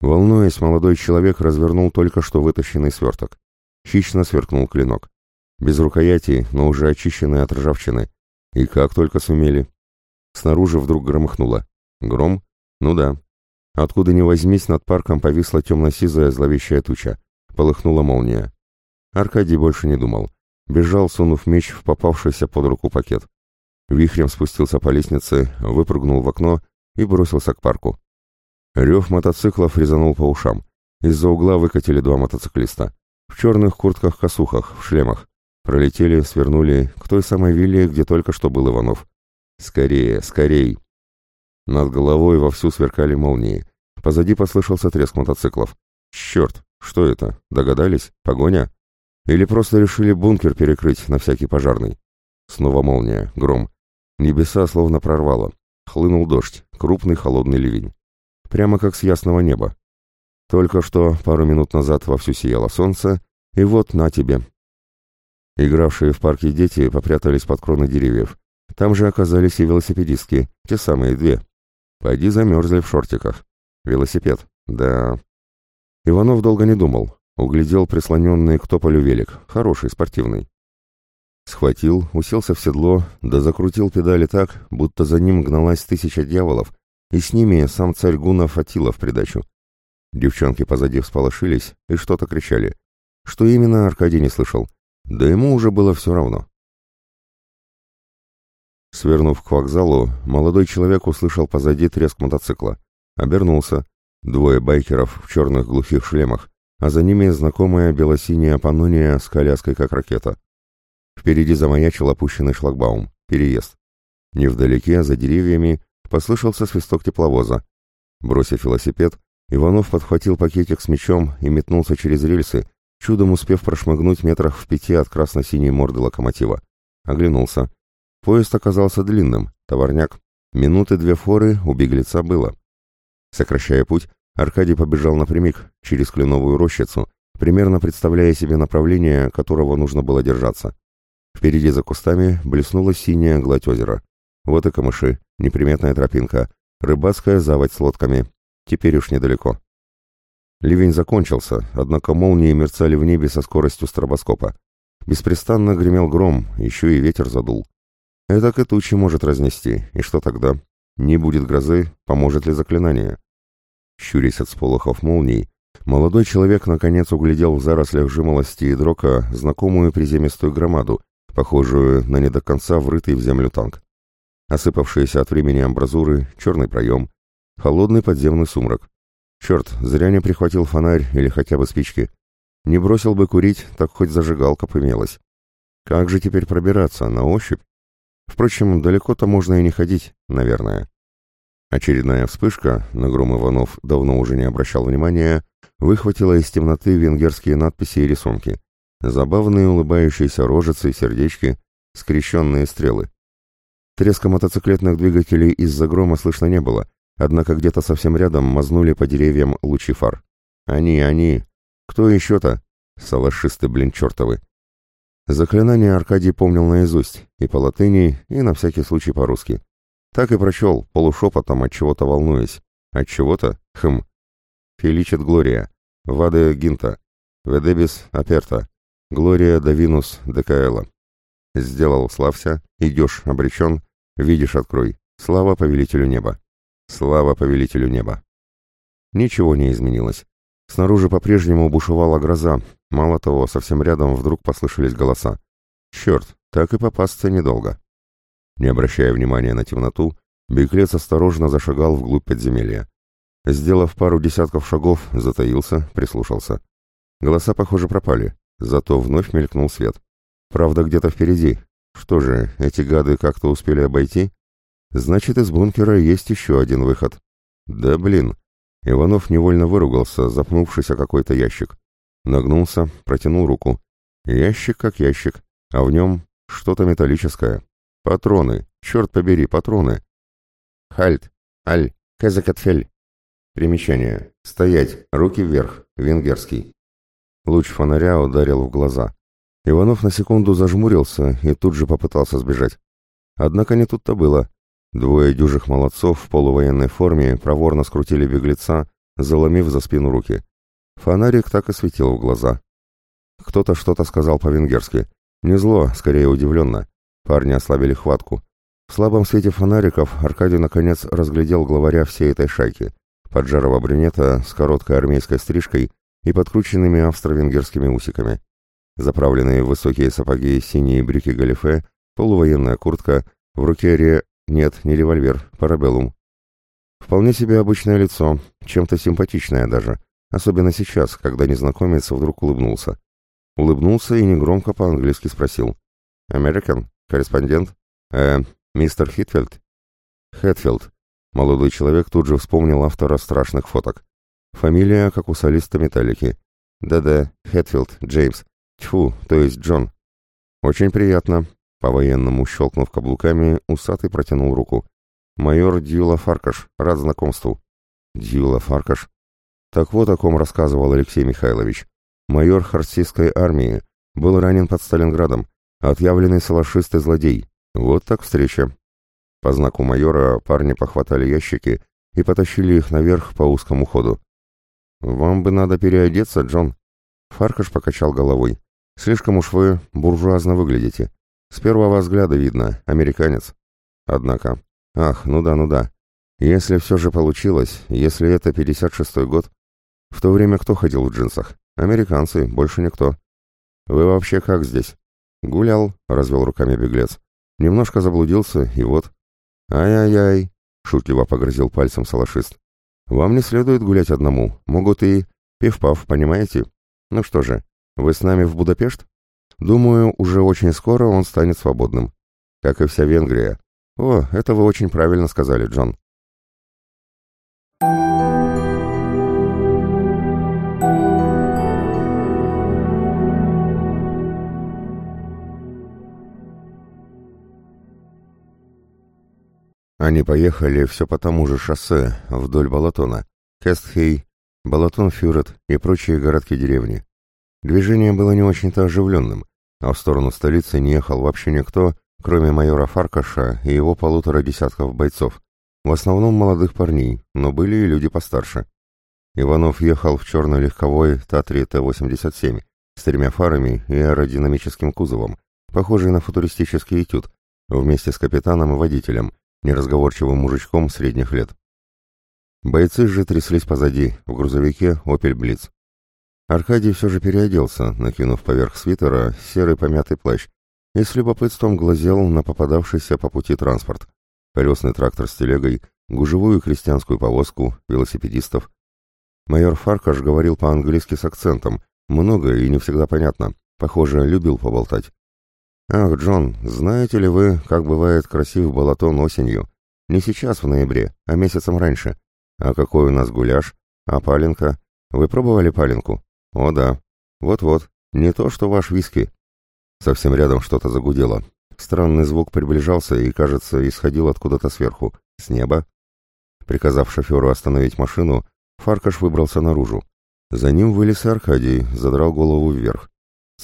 [SPEAKER 1] Волнуясь, молодой человек развернул только что вытащенный сверток. Хищно сверкнул клинок. Без рукояти, но уже очищенный от ржавчины. И как только сумели. Снаружи вдруг громыхнуло. Гром? Ну да. Откуда ни возьмись, над парком повисла темно-сизая зловещая туча. Полыхнула молния. Аркадий больше не думал бежал, сунув меч в попавшийся под руку пакет. Вихрем спустился по лестнице, выпрыгнул в окно и бросился к парку. Рев мотоциклов резанул по ушам. Из-за угла выкатили два мотоциклиста. В черных куртках-косухах, в шлемах. Пролетели, свернули к той самой вилле, где только что был Иванов. «Скорее, скорей!» Над головой вовсю сверкали молнии. Позади послышался треск мотоциклов. «Черт! Что это? Догадались? Погоня?» Или просто решили бункер перекрыть на всякий пожарный? Снова молния, гром. Небеса словно прорвало. Хлынул дождь, крупный холодный ливень. Прямо как с ясного неба. Только что, пару минут назад, вовсю сияло солнце, и вот на тебе. Игравшие в парке дети попрятались под кроны деревьев. Там же оказались и велосипедистки, те самые две. Пойди замерзли в шортиках. Велосипед, да. Иванов долго не думал, Углядел прислоненный к тополю велик, хороший, спортивный. Схватил, уселся в седло, да закрутил педали так, будто за ним гналась тысяча дьяволов, и с ними сам царь Гуна Фатила в придачу. Девчонки позади всполошились и что-то кричали. Что именно, Аркадий не слышал. Да ему уже было все равно. Свернув к вокзалу, молодой человек услышал позади треск мотоцикла. Обернулся. Двое байкеров в черных глухих шлемах а за ними знакомая белосиняя панония с коляской как ракета. Впереди замаячил опущенный шлагбаум, переезд. Невдалеке, за деревьями, послышался свисток тепловоза. Бросив велосипед, Иванов подхватил пакетик с мечом и метнулся через рельсы, чудом успев прошмыгнуть метрах в пяти от красно-синей морды локомотива. Оглянулся. Поезд оказался длинным, товарняк. Минуты две форы у беглеца было. Сокращая путь, Аркадий побежал напрямик, через кленовую рощицу, примерно представляя себе направление, которого нужно было держаться. Впереди за кустами блеснула синяя гладь озера. Вот и камыши, неприметная тропинка, рыбацкая заводь с лодками. Теперь уж недалеко. Ливень закончился, однако молнии мерцали в небе со скоростью стробоскопа. Беспрестанно гремел гром, еще и ветер задул. Это тучи может разнести, и что тогда? Не будет грозы, поможет ли заклинание? Щурясь от сполохов молний, молодой человек наконец углядел в зарослях жимолости и дрока знакомую приземистую громаду, похожую на не до конца врытый в землю танк. Осыпавшиеся от времени амбразуры, черный проем, холодный подземный сумрак. Черт, зря не прихватил фонарь или хотя бы спички. Не бросил бы курить, так хоть зажигалка помелась. Как же теперь пробираться, на ощупь? Впрочем, далеко-то можно и не ходить, наверное. Очередная вспышка, на гром Иванов давно уже не обращал внимания, выхватила из темноты венгерские надписи и рисунки. Забавные улыбающиеся рожицы, и сердечки, скрещенные стрелы. Треска мотоциклетных двигателей из-за грома слышно не было, однако где-то совсем рядом мазнули по деревьям лучи фар. Они, они! Кто еще-то? Салашисты, блин, чертовы! Заклинание Аркадий помнил наизусть, и по латыни, и на всякий случай по-русски. Так и прочел, полушепотом, от чего-то волнуясь. От чего-то? Хм. Феличит Глория. Ваде Гинта. Ведебис Аперта. Глория Давинус Декаэла. Сделал, славься, идешь, обречен, видишь, открой. Слава повелителю неба. Слава повелителю неба. Ничего не изменилось. Снаружи по-прежнему бушевала гроза. Мало того, совсем рядом вдруг послышались голоса. Черт, так и попасться недолго. Не обращая внимания на темноту, Беглец осторожно зашагал вглубь подземелья. Сделав пару десятков шагов, затаился, прислушался. Голоса, похоже, пропали. Зато вновь мелькнул свет. Правда, где-то впереди. Что же, эти гады как-то успели обойти? Значит, из бункера есть еще один выход. Да блин. Иванов невольно выругался, запнувшись о какой-то ящик. Нагнулся, протянул руку. Ящик как ящик, а в нем что-то металлическое. Патроны, черт побери, патроны. Хальт, аль, кезекатфель. Примечание. Стоять, руки вверх, венгерский. Луч фонаря ударил в глаза. Иванов на секунду зажмурился и тут же попытался сбежать. Однако не тут-то было. Двое дюжих молодцов в полувоенной форме проворно скрутили беглеца, заломив за спину руки. Фонарик так и светил в глаза. Кто-то что-то сказал по-венгерски. Не зло, скорее удивленно. Парни ослабили хватку. В слабом свете фонариков Аркадий наконец разглядел главаря всей этой шайки. Поджарого брюнета с короткой армейской стрижкой и подкрученными австро-венгерскими усиками. Заправленные в высокие сапоги синие брюки галифе, полувоенная куртка, в руке ре... нет, не револьвер, парабеллум. Вполне себе обычное лицо, чем-то симпатичное даже, особенно сейчас, когда незнакомец вдруг улыбнулся. Улыбнулся и негромко по-английски спросил. «American? Корреспондент? Э, мистер Хитфилд?» «Хэтфилд». Молодой человек тут же вспомнил автора страшных фоток. Фамилия, как у солиста «Металлики». Да-да, Хэтфилд, Джеймс. Тьфу, то есть Джон. Очень приятно. По-военному щелкнув каблуками, усатый протянул руку. Майор Дьюла Фаркаш, рад знакомству. Дьюла Фаркаш. Так вот о ком рассказывал Алексей Михайлович. Майор Харсийской армии. Был ранен под Сталинградом. Отъявленный салашист и злодей. Вот так встреча. По знаку майора парни похватали ящики и потащили их наверх по узкому ходу. «Вам бы надо переодеться, Джон». Фаркаш покачал головой. «Слишком уж вы буржуазно выглядите. С первого взгляда видно, американец. Однако... Ах, ну да, ну да. Если все же получилось, если это 56-й год, в то время кто ходил в джинсах? Американцы, больше никто. Вы вообще как здесь? Гулял, развел руками беглец. Немножко заблудился, и вот. Ай-яй-яй, шутливо погрозил пальцем салашист. Вам не следует гулять одному, могут и... Пив-пав, понимаете? Ну что же, вы с нами в Будапешт? Думаю, уже очень скоро он станет свободным. Как и вся Венгрия. О, это вы очень правильно сказали, Джон. Они поехали все по тому же шоссе, вдоль Балатона. Кестхей, Балатон-Фюрет и прочие городки-деревни. Движение было не очень-то оживленным, а в сторону столицы не ехал вообще никто, кроме майора Фаркаша и его полутора десятков бойцов. В основном молодых парней, но были и люди постарше. Иванов ехал в черной легковой Татре Т-87 с тремя фарами и аэродинамическим кузовом, похожий на футуристический этюд, вместе с капитаном и водителем, неразговорчивым мужичком средних лет. Бойцы же тряслись позади, в грузовике «Опель Блиц». Аркадий все же переоделся, накинув поверх свитера серый помятый плащ, и с любопытством глазел на попадавшийся по пути транспорт. Колесный трактор с телегой, гужевую крестьянскую повозку, велосипедистов. Майор Фаркаш говорил по-английски с акцентом, много и не всегда понятно. Похоже, любил поболтать. «Ах, Джон, знаете ли вы, как бывает красив Балатон осенью? Не сейчас, в ноябре, а месяцем раньше. А какой у нас гуляш? А паленка? Вы пробовали паленку? О, да. Вот-вот. Не то, что ваш виски». Совсем рядом что-то загудело. Странный звук приближался и, кажется, исходил откуда-то сверху, с неба. Приказав шоферу остановить машину, Фаркаш выбрался наружу. За ним вылез Аркадий, задрал голову вверх.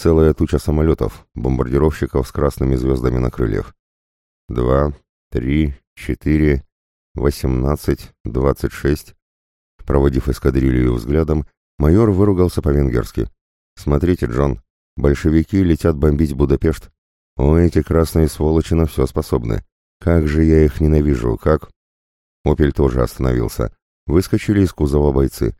[SPEAKER 1] Целая туча самолетов, бомбардировщиков с красными звездами на крыльях. Два, три, четыре, восемнадцать, двадцать шесть. Проводив эскадрилью взглядом, майор выругался по-венгерски. «Смотрите, Джон, большевики летят бомбить Будапешт. О, эти красные сволочи на все способны. Как же я их ненавижу, как...» «Опель» тоже остановился. Выскочили из кузова бойцы.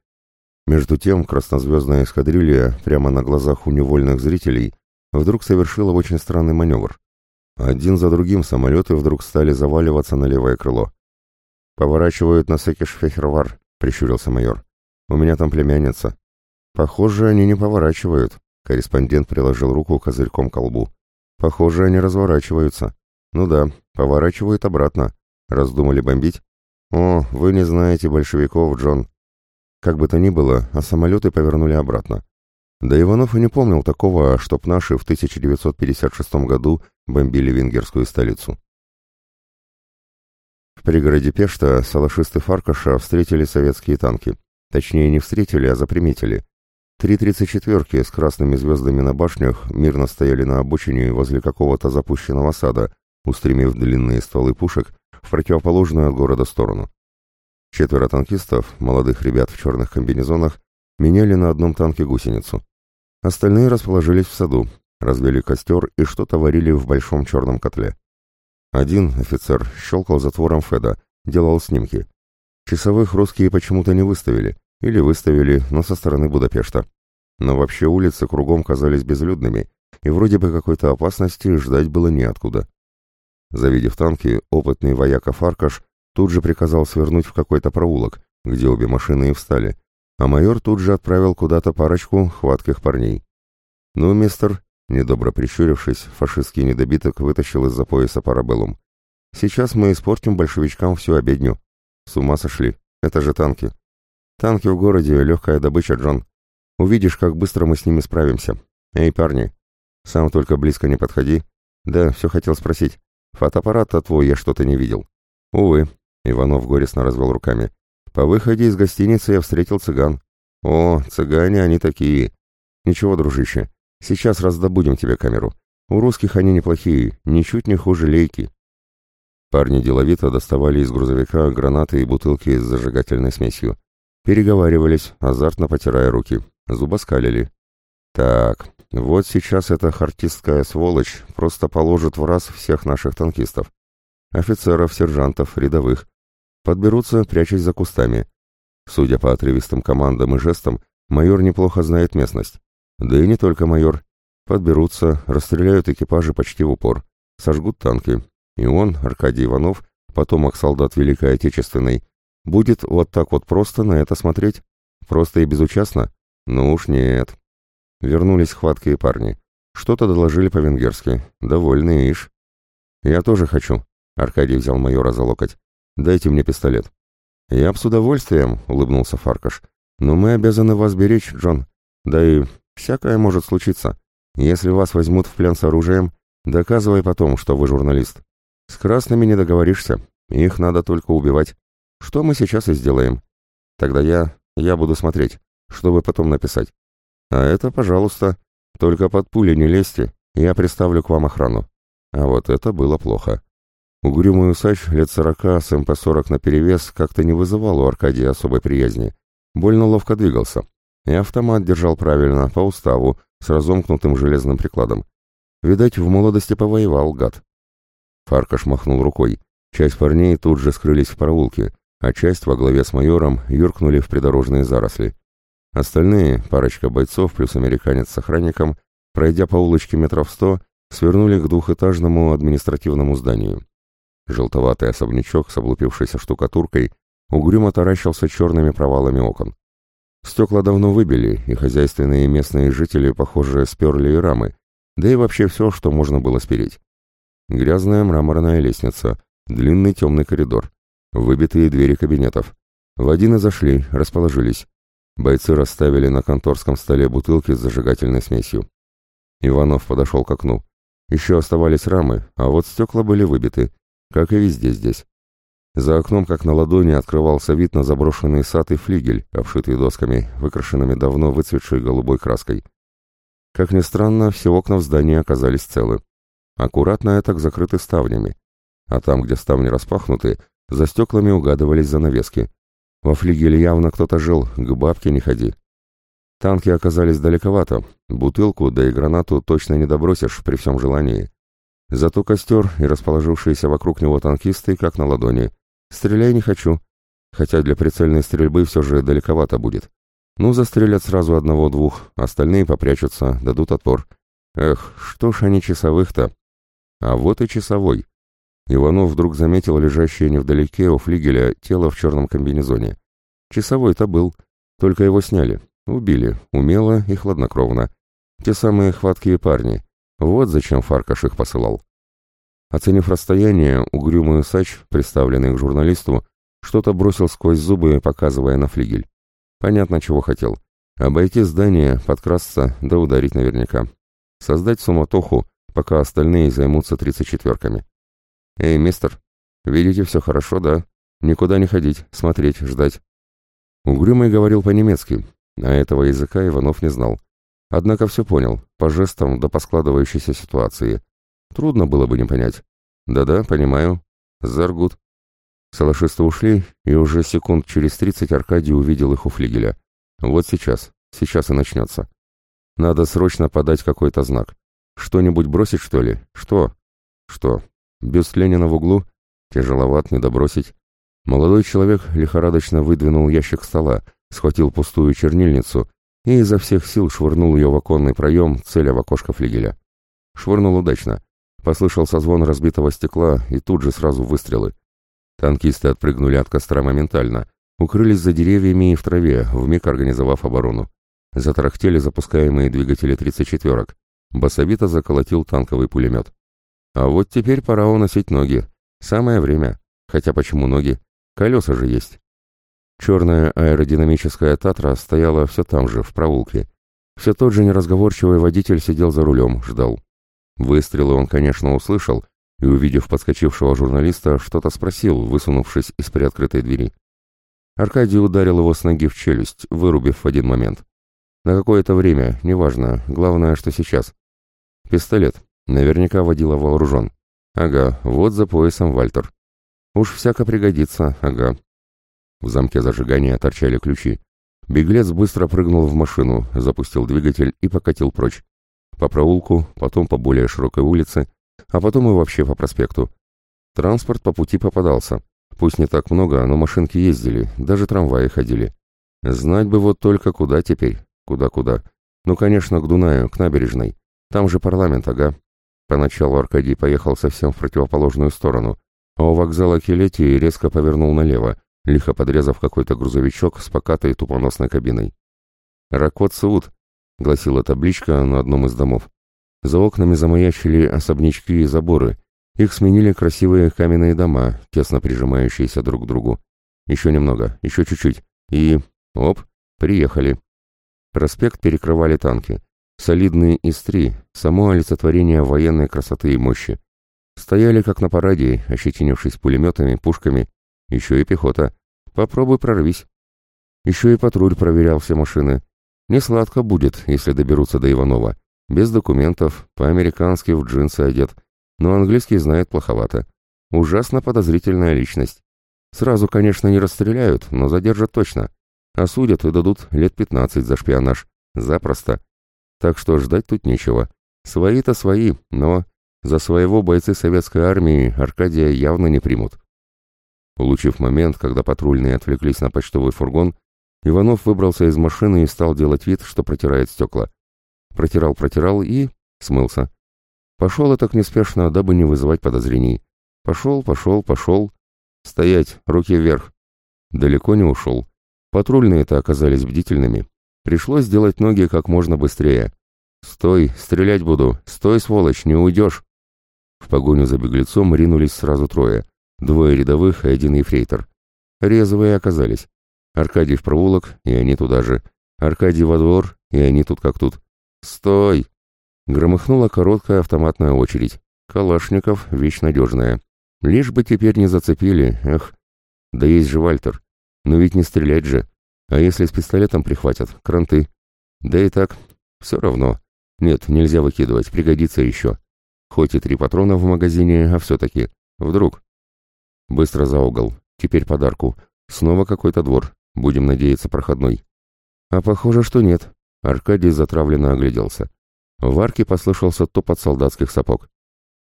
[SPEAKER 1] Между тем, краснозвездная эскадрилья, прямо на глазах у невольных зрителей, вдруг совершила очень странный маневр. Один за другим самолеты вдруг стали заваливаться на левое крыло. «Поворачивают на Секиш-Фехервар», — прищурился майор. «У меня там племянница». «Похоже, они не поворачивают», — корреспондент приложил руку козырьком к колбу. «Похоже, они разворачиваются». «Ну да, поворачивают обратно. Раздумали бомбить?» «О, вы не знаете большевиков, Джон. Как бы то ни было, а самолеты повернули обратно. Да Иванов и не помнил такого, чтоб наши в 1956 году бомбили венгерскую столицу. В пригороде Пешта салашисты Фаркаша встретили советские танки. Точнее, не встретили, а заприметили. Три тридцать четверки с красными звездами на башнях мирно стояли на обочине возле какого-то запущенного сада, устремив длинные стволы пушек в противоположную от города сторону. Четверо танкистов, молодых ребят в черных комбинезонах, меняли на одном танке гусеницу. Остальные расположились в саду, развели костер и что-то варили в большом черном котле. Один офицер щелкал затвором Феда, делал снимки. Часовых русские почему-то не выставили, или выставили, но со стороны Будапешта. Но вообще улицы кругом казались безлюдными, и вроде бы какой-то опасности ждать было неоткуда. Завидев танки, опытный вояка Фаркаш тут же приказал свернуть в какой-то проулок, где обе машины и встали, а майор тут же отправил куда-то парочку хватких парней. «Ну, мистер», — недобро прищурившись, фашистский недобиток вытащил из-за пояса парабеллум. «Сейчас мы испортим большевичкам всю обедню. С ума сошли, это же танки. Танки в городе — легкая добыча, Джон. Увидишь, как быстро мы с ними справимся. Эй, парни, сам только близко не подходи. Да, все хотел спросить. Фотоаппарат-то твой я что-то не видел. Увы, Иванов горестно развел руками. По выходе из гостиницы я встретил цыган. О, цыгане они такие. Ничего, дружище, сейчас раздобудем тебе камеру. У русских они неплохие, ничуть не хуже лейки. Парни деловито доставали из грузовика гранаты и бутылки с зажигательной смесью. Переговаривались, азартно потирая руки. Зубоскалили. Так, вот сейчас эта хартистская сволочь просто положит в раз всех наших танкистов. Офицеров, сержантов, рядовых. Подберутся, прячась за кустами. Судя по отрывистым командам и жестам, майор неплохо знает местность. Да и не только майор. Подберутся, расстреляют экипажи почти в упор. Сожгут танки. И он, Аркадий Иванов, потомок солдат Великой Отечественной, будет вот так вот просто на это смотреть? Просто и безучастно? Ну уж нет. Вернулись хваткие парни. Что-то доложили по-венгерски. Довольные ишь. Я тоже хочу. Аркадий взял майора за локоть. «Дайте мне пистолет». «Я б с удовольствием», — улыбнулся Фаркаш. «Но мы обязаны вас беречь, Джон. Да и всякое может случиться. Если вас возьмут в плен с оружием, доказывай потом, что вы журналист. С красными не договоришься. Их надо только убивать. Что мы сейчас и сделаем. Тогда я... я буду смотреть, чтобы потом написать. А это, пожалуйста, только под пули не лезьте, я приставлю к вам охрану. А вот это было плохо. Угрюмый усач лет сорока с МП-40 наперевес как-то не вызывал у Аркадия особой приязни. Больно ловко двигался. И автомат держал правильно, по уставу, с разомкнутым железным прикладом. Видать, в молодости повоевал, гад. Фаркаш махнул рукой. Часть парней тут же скрылись в проулке, а часть во главе с майором юркнули в придорожные заросли. Остальные, парочка бойцов плюс американец с охранником, пройдя по улочке метров сто, свернули к двухэтажному административному зданию. Желтоватый особнячок с облупившейся штукатуркой угрюмо таращился черными провалами окон. Стекла давно выбили, и хозяйственные местные жители, похоже, сперли и рамы, да и вообще все, что можно было спереть. Грязная мраморная лестница, длинный темный коридор, выбитые двери кабинетов. В один и зашли, расположились. Бойцы расставили на конторском столе бутылки с зажигательной смесью. Иванов подошел к окну. Еще оставались рамы, а вот стекла были выбиты, как и везде здесь. За окном, как на ладони, открывался вид на заброшенный сад и флигель, обшитый досками, выкрашенными давно выцветшей голубой краской. Как ни странно, все окна в здании оказались целы. Аккуратно так закрыты ставнями. А там, где ставни распахнуты, за стеклами угадывались занавески. Во флигеле явно кто-то жил, к бабке не ходи. Танки оказались далековато, бутылку, да и гранату точно не добросишь при всем желании. Зато костер и расположившиеся вокруг него танкисты как на ладони. Стреляй не хочу, хотя для прицельной стрельбы все же далековато будет. Ну, застрелят сразу одного-двух, остальные попрячутся, дадут отпор. Эх, что ж они часовых-то? А вот и часовой. Иванов вдруг заметил лежащее невдалеке у флигеля тело в черном комбинезоне. Часовой-то был, только его сняли. Убили, умело и хладнокровно. Те самые хваткие парни. Вот зачем Фаркаш их посылал. Оценив расстояние, угрюмый усач, представленный к журналисту, что-то бросил сквозь зубы, показывая на флигель. Понятно, чего хотел. Обойти здание, подкрасться, да ударить наверняка. Создать суматоху, пока остальные займутся тридцать четверками. «Эй, мистер, видите, все хорошо, да? Никуда не ходить, смотреть, ждать». Угрюмый говорил по-немецки, а этого языка Иванов не знал. Однако все понял, по жестам да по складывающейся ситуации. Трудно было бы не понять. «Да-да, понимаю. Заргут». Салашисты ушли, и уже секунд через тридцать Аркадий увидел их у флигеля. Вот сейчас, сейчас и начнется. Надо срочно подать какой-то знак. Что-нибудь бросить, что ли? Что? Что? Бюст Ленина в углу? Тяжеловат, не добросить. Молодой человек лихорадочно выдвинул ящик стола, схватил пустую чернильницу и изо всех сил швырнул ее в оконный проем, целя в окошко флигеля. Швырнул удачно. Послышался звон разбитого стекла и тут же сразу выстрелы. Танкисты отпрыгнули от костра моментально, укрылись за деревьями и в траве, вмиг организовав оборону. Затарахтели запускаемые двигатели 34-ок. Басовито заколотил танковый пулемет. А вот теперь пора уносить ноги. Самое время. Хотя почему ноги? Колеса же есть. Черная аэродинамическая «Татра» стояла все там же, в проулке. Все тот же неразговорчивый водитель сидел за рулем, ждал. Выстрелы он, конечно, услышал, и, увидев подскочившего журналиста, что-то спросил, высунувшись из приоткрытой двери. Аркадий ударил его с ноги в челюсть, вырубив в один момент. На какое-то время, неважно, главное, что сейчас. Пистолет. Наверняка водила вооружен. Ага, вот за поясом Вальтер. Уж всяко пригодится, ага. В замке зажигания торчали ключи. Беглец быстро прыгнул в машину, запустил двигатель и покатил прочь. По проулку, потом по более широкой улице, а потом и вообще по проспекту. Транспорт по пути попадался. Пусть не так много, но машинки ездили, даже трамваи ходили. Знать бы вот только куда теперь, куда-куда. Ну, конечно, к Дунаю, к набережной. Там же парламент, ага. Поначалу Аркадий поехал совсем в противоположную сторону, а у вокзала Келети резко повернул налево, лихо подрезав какой-то грузовичок с покатой тупоносной кабиной. «Ракот Сауд», — гласила табличка на одном из домов. За окнами замаячили особнячки и заборы, Их сменили красивые каменные дома, тесно прижимающиеся друг к другу. Еще немного, еще чуть-чуть. И... Оп, приехали. Проспект перекрывали танки. Солидные ИС-3, само олицетворение военной красоты и мощи. Стояли как на параде, ощетинившись пулеметами, пушками. Еще и пехота. Попробуй прорвись. Еще и патруль проверял все машины. Не сладко будет, если доберутся до Иванова. Без документов, по-американски в джинсы одет. Но английский знает плоховато. Ужасно подозрительная личность. Сразу, конечно, не расстреляют, но задержат точно. Осудят и дадут лет пятнадцать за шпионаж. Запросто. Так что ждать тут нечего. Свои-то свои, но за своего бойцы советской армии Аркадия явно не примут. Улучив момент, когда патрульные отвлеклись на почтовый фургон, Иванов выбрался из машины и стал делать вид, что протирает стекла. Протирал-протирал и... смылся. Пошел и так неспешно, дабы не вызывать подозрений. Пошел, пошел, пошел. Стоять, руки вверх. Далеко не ушел. Патрульные-то оказались бдительными. Пришлось сделать ноги как можно быстрее. «Стой, стрелять буду! Стой, сволочь, не уйдешь!» В погоню за беглецом ринулись сразу трое. Двое рядовых и один ефрейтор. Резвые оказались. Аркадий в проволок, и они туда же. Аркадий во двор, и они тут как тут. «Стой!» Громыхнула короткая автоматная очередь. Калашников — вещь надежная. Лишь бы теперь не зацепили, эх. Да есть же Вальтер. Но ведь не стрелять же. А если с пистолетом прихватят? Кранты. Да и так, все равно. Нет, нельзя выкидывать, пригодится еще. Хоть и три патрона в магазине, а все-таки. Вдруг. Быстро за угол. Теперь подарку. Снова какой-то двор. Будем надеяться, проходной. А похоже, что нет. Аркадий затравленно огляделся. В арке послышался топот солдатских сапог.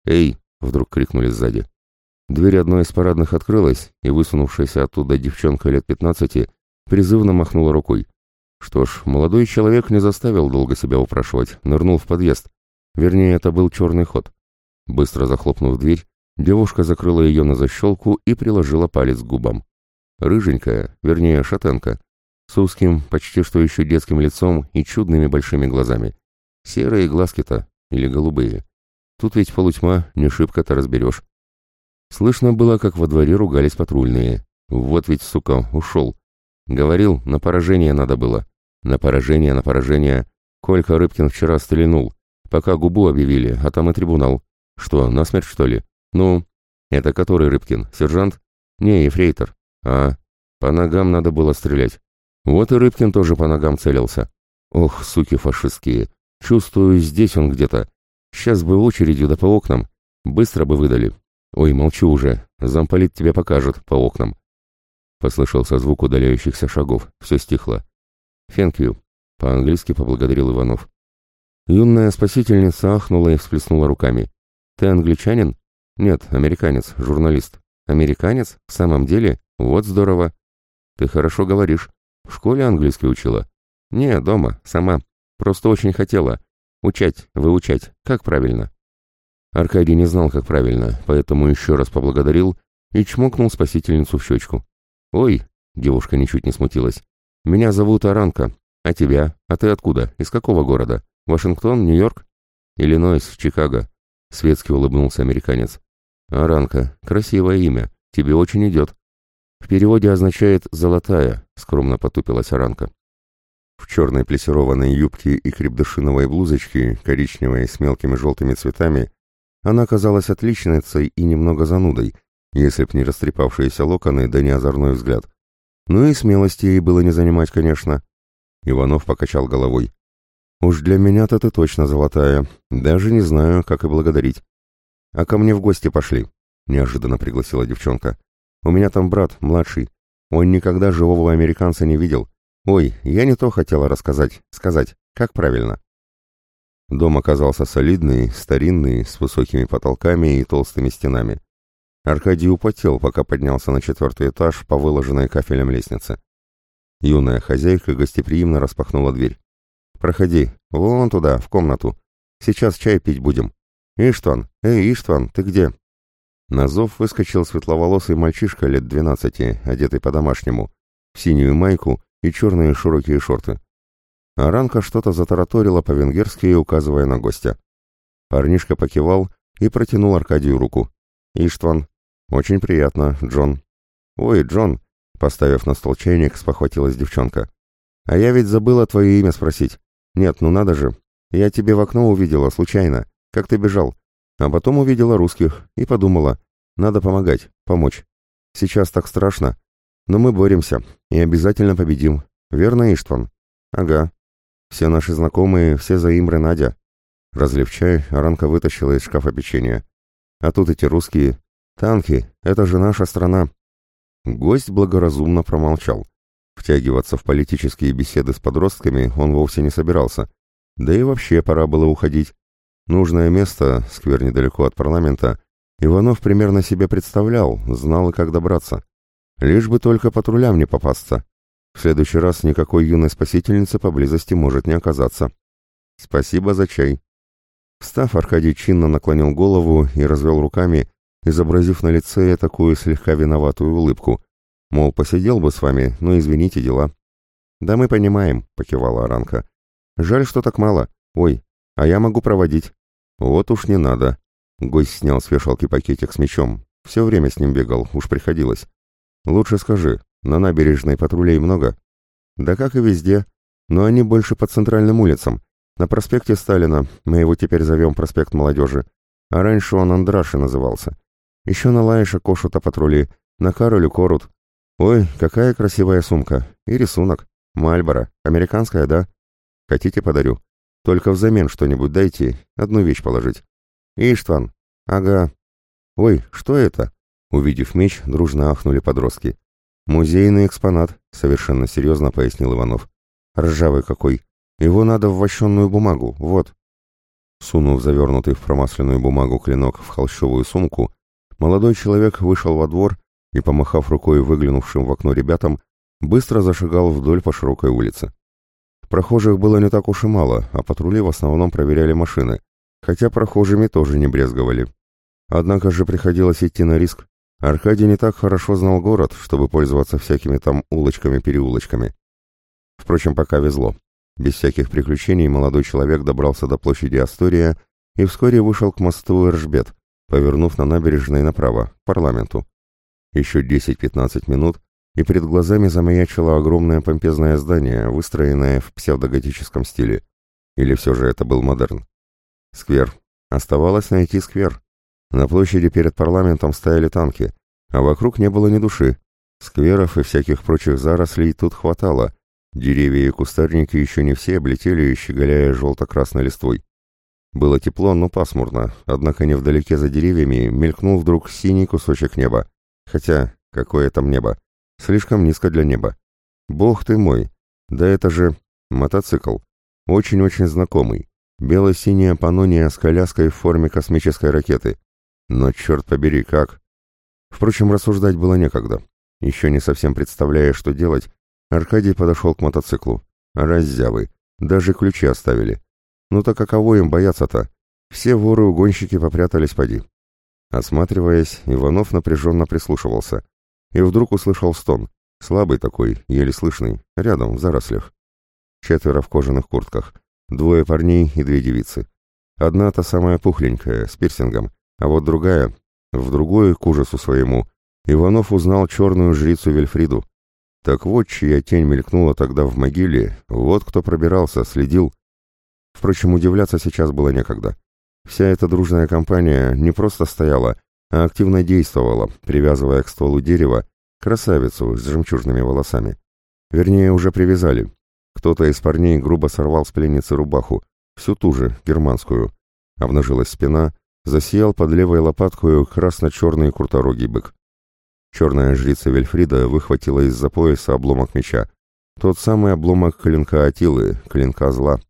[SPEAKER 1] «Эй!» — вдруг крикнули сзади. Дверь одной из парадных открылась, и высунувшаяся оттуда девчонка лет пятнадцати призывно махнула рукой. Что ж, молодой человек не заставил долго себя упрашивать, нырнул в подъезд. Вернее, это был черный ход. Быстро захлопнув дверь, девушка закрыла ее на защелку и приложила палец к губам. Рыженькая, вернее, шатенка, с узким, почти что еще детским лицом и чудными большими глазами. Серые глазки-то, или голубые. Тут ведь полутьма, не шибко-то разберешь. Слышно было, как во дворе ругались патрульные. Вот ведь, сука, ушел. Говорил, на поражение надо было. На поражение, на поражение. Колька Рыбкин вчера стрельнул. Пока губу объявили, а там и трибунал. Что, насмерть, что ли? Ну, это который Рыбкин? Сержант? Не, ефрейтор. А, по ногам надо было стрелять. Вот и Рыбкин тоже по ногам целился. Ох, суки фашистские. Чувствую, здесь он где-то. Сейчас бы очередью да по окнам. Быстро бы выдали. Ой, молчу уже. Замполит тебе покажет по окнам. Послышался звук удаляющихся шагов. Все стихло. «Thank you», — по-английски поблагодарил Иванов. Юная спасительница ахнула и всплеснула руками. «Ты англичанин?» «Нет, американец, журналист». «Американец? В самом деле? Вот здорово». «Ты хорошо говоришь. В школе английский учила?» «Не, дома, сама. Просто очень хотела. Учать, выучать. Как правильно?» Аркадий не знал, как правильно, поэтому еще раз поблагодарил и чмокнул спасительницу в щечку. «Ой!» — девушка ничуть не смутилась. «Меня зовут Аранка. А тебя? А ты откуда? Из какого города? Вашингтон? Нью-Йорк?» «Иллинойс, Чикаго», — светски улыбнулся американец. «Аранка. Красивое имя. Тебе очень идет». «В переводе означает «золотая», — скромно потупилась Аранка. В черной плессированной юбке и крепдышиновой блузочке, коричневой с мелкими желтыми цветами, она казалась отличницей и немного занудой, если б не растрепавшиеся локоны да не озорной взгляд. Ну и смелости ей было не занимать, конечно. Иванов покачал головой. «Уж для меня-то ты точно золотая. Даже не знаю, как и благодарить». «А ко мне в гости пошли», — неожиданно пригласила девчонка. «У меня там брат, младший. Он никогда живого американца не видел. Ой, я не то хотела рассказать, сказать, как правильно». Дом оказался солидный, старинный, с высокими потолками и толстыми стенами. Аркадий употел, пока поднялся на четвертый этаж по выложенной кафелем лестнице. Юная хозяйка гостеприимно распахнула дверь. «Проходи, вон туда, в комнату. Сейчас чай пить будем. Иштван, эй, Иштван, ты где?» На зов выскочил светловолосый мальчишка лет двенадцати, одетый по-домашнему, в синюю майку и черные широкие шорты. Аранка что-то затараторила по-венгерски, венгерски по венгерски, указывая на гостя. Парнишка покивал и протянул Аркадию руку. Иштван. Очень приятно, Джон. Ой, Джон, поставив на стол чайник, спохватилась девчонка. А я ведь забыла твое имя спросить. Нет, ну надо же. Я тебе в окно увидела, случайно, как ты бежал. А потом увидела русских и подумала, надо помогать, помочь. Сейчас так страшно. Но мы боремся и обязательно победим. Верно, Иштван? Ага. Все наши знакомые, все за Имры Надя. Разлив чай, Аранка вытащила из шкафа печенье. А тут эти русские. Танки, это же наша страна. Гость благоразумно промолчал. Втягиваться в политические беседы с подростками он вовсе не собирался. Да и вообще пора было уходить. Нужное место, сквер недалеко от парламента, Иванов примерно себе представлял, знал и как добраться. Лишь бы только патрулям не попасться. В следующий раз никакой юной спасительницы поблизости может не оказаться. Спасибо за чай. Встав, Аркадий чинно наклонил голову и развел руками, изобразив на лице такую слегка виноватую улыбку. Мол, посидел бы с вами, но извините дела. «Да мы понимаем», — покивала Аранка. «Жаль, что так мало. Ой, а я могу проводить». «Вот уж не надо». Гость снял с вешалки пакетик с мечом. Все время с ним бегал, уж приходилось. «Лучше скажи, на набережной патрулей много?» «Да как и везде. Но они больше по центральным улицам. На проспекте Сталина, мы его теперь зовем проспект молодежи. А раньше он Андраши назывался. Еще на Лаиша Кошута патрули, на Каролю Корут. Ой, какая красивая сумка. И рисунок. Мальборо. Американская, да? Хотите, подарю? Только взамен что-нибудь дайте, одну вещь положить. Иштван. Ага. Ой, что это? Увидев меч, дружно ахнули подростки. Музейный экспонат, совершенно серьезно пояснил Иванов. Ржавый какой. Его надо в вощенную бумагу, вот. Сунув завернутый в промасленную бумагу клинок в холщовую сумку, молодой человек вышел во двор и, помахав рукой выглянувшим в окно ребятам, быстро зашагал вдоль по широкой улице. Прохожих было не так уж и мало, а патрули в основном проверяли машины, хотя прохожими тоже не брезговали. Однако же приходилось идти на риск. Аркадий не так хорошо знал город, чтобы пользоваться всякими там улочками-переулочками. Впрочем, пока везло. Без всяких приключений молодой человек добрался до площади Астория и вскоре вышел к мосту Эржбет, повернув на набережной направо, к парламенту. Еще 10-15 минут, и перед глазами замаячило огромное помпезное здание, выстроенное в псевдоготическом стиле. Или все же это был модерн? Сквер. Оставалось найти сквер. На площади перед парламентом стояли танки, а вокруг не было ни души. Скверов и всяких прочих зарослей тут хватало. Деревья и кустарники еще не все облетели, щеголяя желто-красной листвой. Было тепло, но пасмурно, однако невдалеке за деревьями мелькнул вдруг синий кусочек неба. Хотя, какое там небо? Слишком низко для неба. Бог ты мой! Да это же мотоцикл. Очень-очень знакомый. Бело-синяя панония с коляской в форме космической ракеты. Но черт побери, как? Впрочем, рассуждать было некогда. Еще не совсем представляя, что делать, Аркадий подошел к мотоциклу. Раззявы. Даже ключи оставили. Ну так каково им бояться-то? Все воры-угонщики попрятались поди. Осматриваясь, Иванов напряженно прислушивался. И вдруг услышал стон. Слабый такой, еле слышный, рядом, в зарослях. Четверо в кожаных куртках. Двое парней и две девицы. Одна та самая пухленькая, с пирсингом, а вот другая, в другой, к ужасу своему, Иванов узнал черную жрицу Вильфриду. Так вот, чья тень мелькнула тогда в могиле, вот кто пробирался, следил. Впрочем, удивляться сейчас было некогда. Вся эта дружная компания не просто стояла, а активно действовала, привязывая к стволу дерева красавицу с жемчужными волосами. Вернее, уже привязали. Кто-то из парней грубо сорвал с пленницы рубаху, всю ту же, германскую. Обнажилась спина, засиял под левой лопаткой красно-черный круторогий бык. Черная жрица Вельфрида выхватила из-за пояса обломок меча. Тот самый обломок клинка Атилы, клинка зла.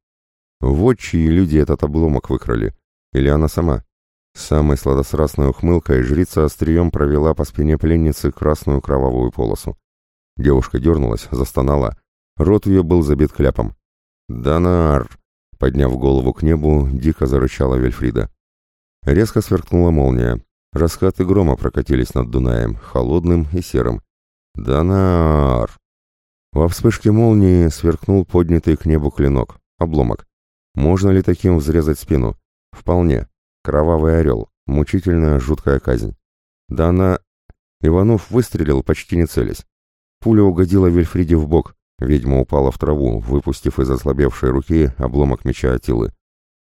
[SPEAKER 1] Вот чьи люди этот обломок выкрали. Или она сама? Самой сладострастной ухмылкой жрица острием провела по спине пленницы красную кровавую полосу. Девушка дернулась, застонала. Рот ее был забит кляпом. «Данар!» Подняв голову к небу, дико зарычала Вельфрида. Резко сверкнула молния. Раскаты грома прокатились над Дунаем, холодным и серым. «Данар!» Во вспышке молнии сверкнул поднятый к небу клинок. Обломок. Можно ли таким взрезать спину? Вполне. Кровавый орел. Мучительная, жуткая казнь. Да она... Иванов выстрелил, почти не целясь. Пуля угодила Вильфриде в бок, ведьма упала в траву, выпустив из ослабевшей руки обломок меча Атилы.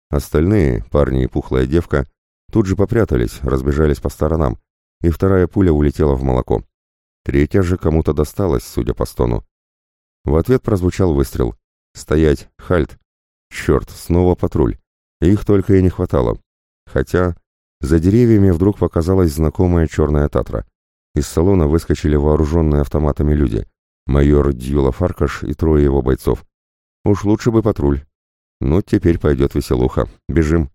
[SPEAKER 1] Остальные, парни и пухлая девка, тут же попрятались, разбежались по сторонам, и вторая пуля улетела в молоко. Третья же кому-то досталась, судя по стону. В ответ прозвучал выстрел. «Стоять! Хальт!» «Черт, снова патруль!» Их только и не хватало. Хотя за деревьями вдруг показалась знакомая черная татра. Из салона выскочили вооруженные автоматами люди. Майор Дьюла Фаркаш и трое его бойцов. Уж лучше бы патруль. Ну, теперь пойдет веселуха. Бежим.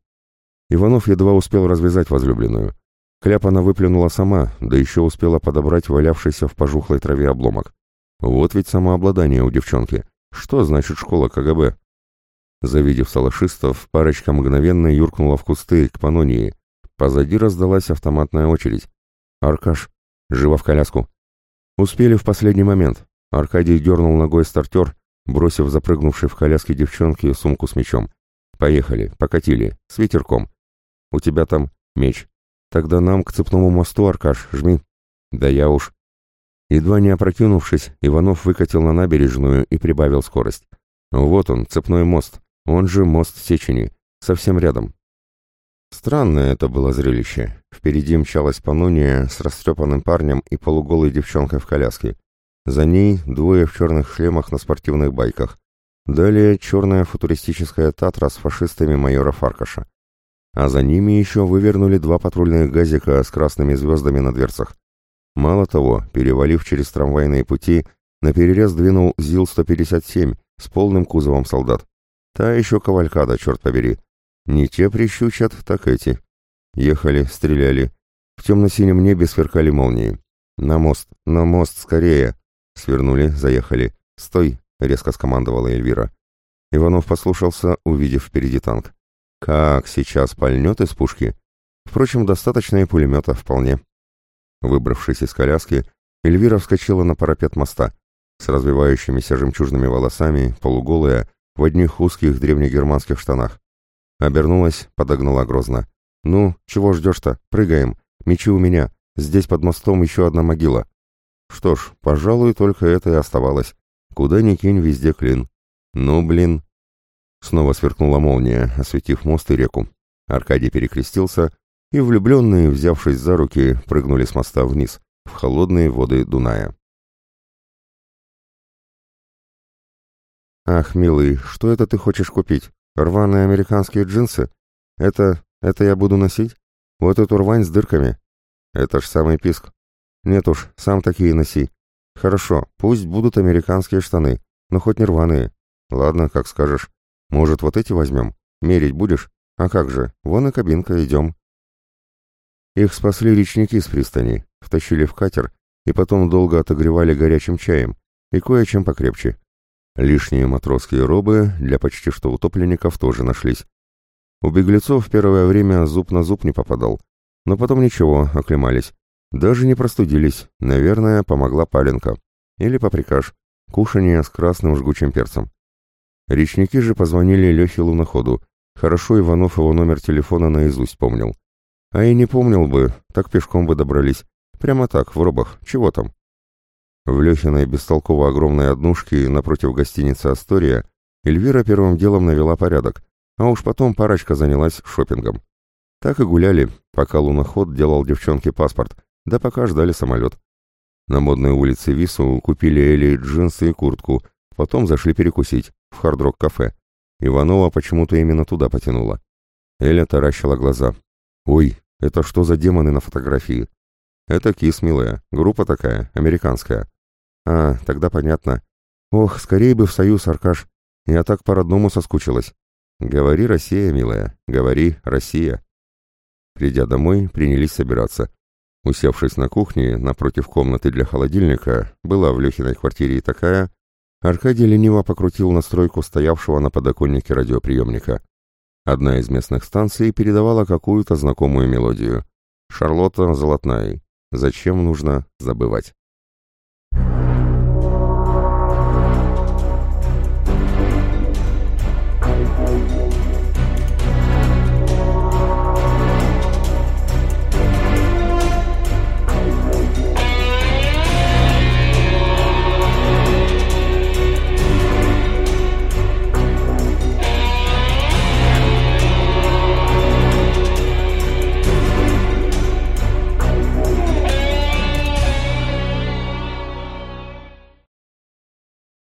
[SPEAKER 1] Иванов едва успел развязать возлюбленную. Кляп она выплюнула сама, да еще успела подобрать валявшийся в пожухлой траве обломок. Вот ведь самообладание у девчонки. Что значит школа КГБ? Завидев салашистов, парочка мгновенно юркнула в кусты к Панонии. Позади раздалась автоматная очередь. «Аркаш, живо в коляску!» Успели в последний момент. Аркадий дернул ногой стартер, бросив запрыгнувшей в коляске девчонке сумку с мечом. «Поехали, покатили, с ветерком. У тебя там меч. Тогда нам к цепному мосту, Аркаш, жми. Да я уж. Едва не опрокинувшись, Иванов выкатил на набережную и прибавил скорость. Вот он, цепной мост, он же мост Сечени, совсем рядом. Странное это было зрелище. Впереди мчалась Панония с растрепанным парнем и полуголой девчонкой в коляске. За ней двое в черных шлемах на спортивных байках. Далее черная футуристическая Татра с фашистами майора Фаркаша а за ними еще вывернули два патрульных газика с красными звездами на дверцах. Мало того, перевалив через трамвайные пути, на перерез двинул ЗИЛ-157 с полным кузовом солдат. Та еще кавалькада, черт побери. Не те прищучат, так эти. Ехали, стреляли. В темно-синем небе сверкали молнии. «На мост, на мост, скорее!» Свернули, заехали. «Стой!» — резко скомандовала Эльвира. Иванов послушался, увидев впереди танк. Как сейчас пальнет из пушки? Впрочем, достаточно и пулемета вполне. Выбравшись из коляски, Эльвира вскочила на парапет моста. С развивающимися жемчужными волосами, полуголая, в одних узких древнегерманских штанах. Обернулась, подогнала грозно. «Ну, чего ждешь-то? Прыгаем. Мечи у меня. Здесь под мостом еще одна могила». Что ж, пожалуй, только это и оставалось. Куда ни кинь, везде клин. Ну, блин, Снова сверкнула молния, осветив мост и реку. Аркадий перекрестился, и влюбленные, взявшись за руки, прыгнули с моста вниз, в холодные воды Дуная. «Ах, милый, что это ты хочешь купить? Рваные американские джинсы? Это... это я буду носить? Вот эту рвань с дырками? Это ж самый писк. Нет уж, сам такие носи. Хорошо, пусть будут американские штаны, но хоть не рваные. Ладно, как скажешь. Может, вот эти возьмем? Мерить будешь? А как же, вон и кабинка, идем. Их спасли речники с пристани, втащили в катер и потом долго отогревали горячим чаем и кое-чем покрепче. Лишние матросские робы для почти что утопленников тоже нашлись. У беглецов первое время зуб на зуб не попадал, но потом ничего, оклемались. Даже не простудились, наверное, помогла паленка. Или поприкаж, кушание с красным жгучим перцем. Речники же позвонили Лехе Луноходу. Хорошо Иванов его номер телефона наизусть помнил. А и не помнил бы, так пешком бы добрались. Прямо так, в робах. Чего там? В Лехиной бестолково огромной однушке напротив гостиницы «Астория» Эльвира первым делом навела порядок, а уж потом парочка занялась шопингом. Так и гуляли, пока луноход делал девчонке паспорт, да пока ждали самолет. На модной улице Вису купили Эли джинсы и куртку, потом зашли перекусить в хард-рок-кафе. Иванова почему-то именно туда потянула. Эля таращила глаза. «Ой, это что за демоны на фотографии?» «Это Кис, милая. Группа такая, американская». «А, тогда понятно. Ох, скорее бы в союз, Аркаш. Я так по-родному соскучилась». «Говори, Россия, милая, говори, Россия». Придя домой, принялись собираться. Усевшись на кухне, напротив комнаты для холодильника, была в Лехиной квартире и такая, Аркадий лениво покрутил настройку стоявшего на подоконнике радиоприемника. Одна из местных станций передавала какую-то знакомую мелодию. «Шарлотта Золотная. Зачем нужно забывать?»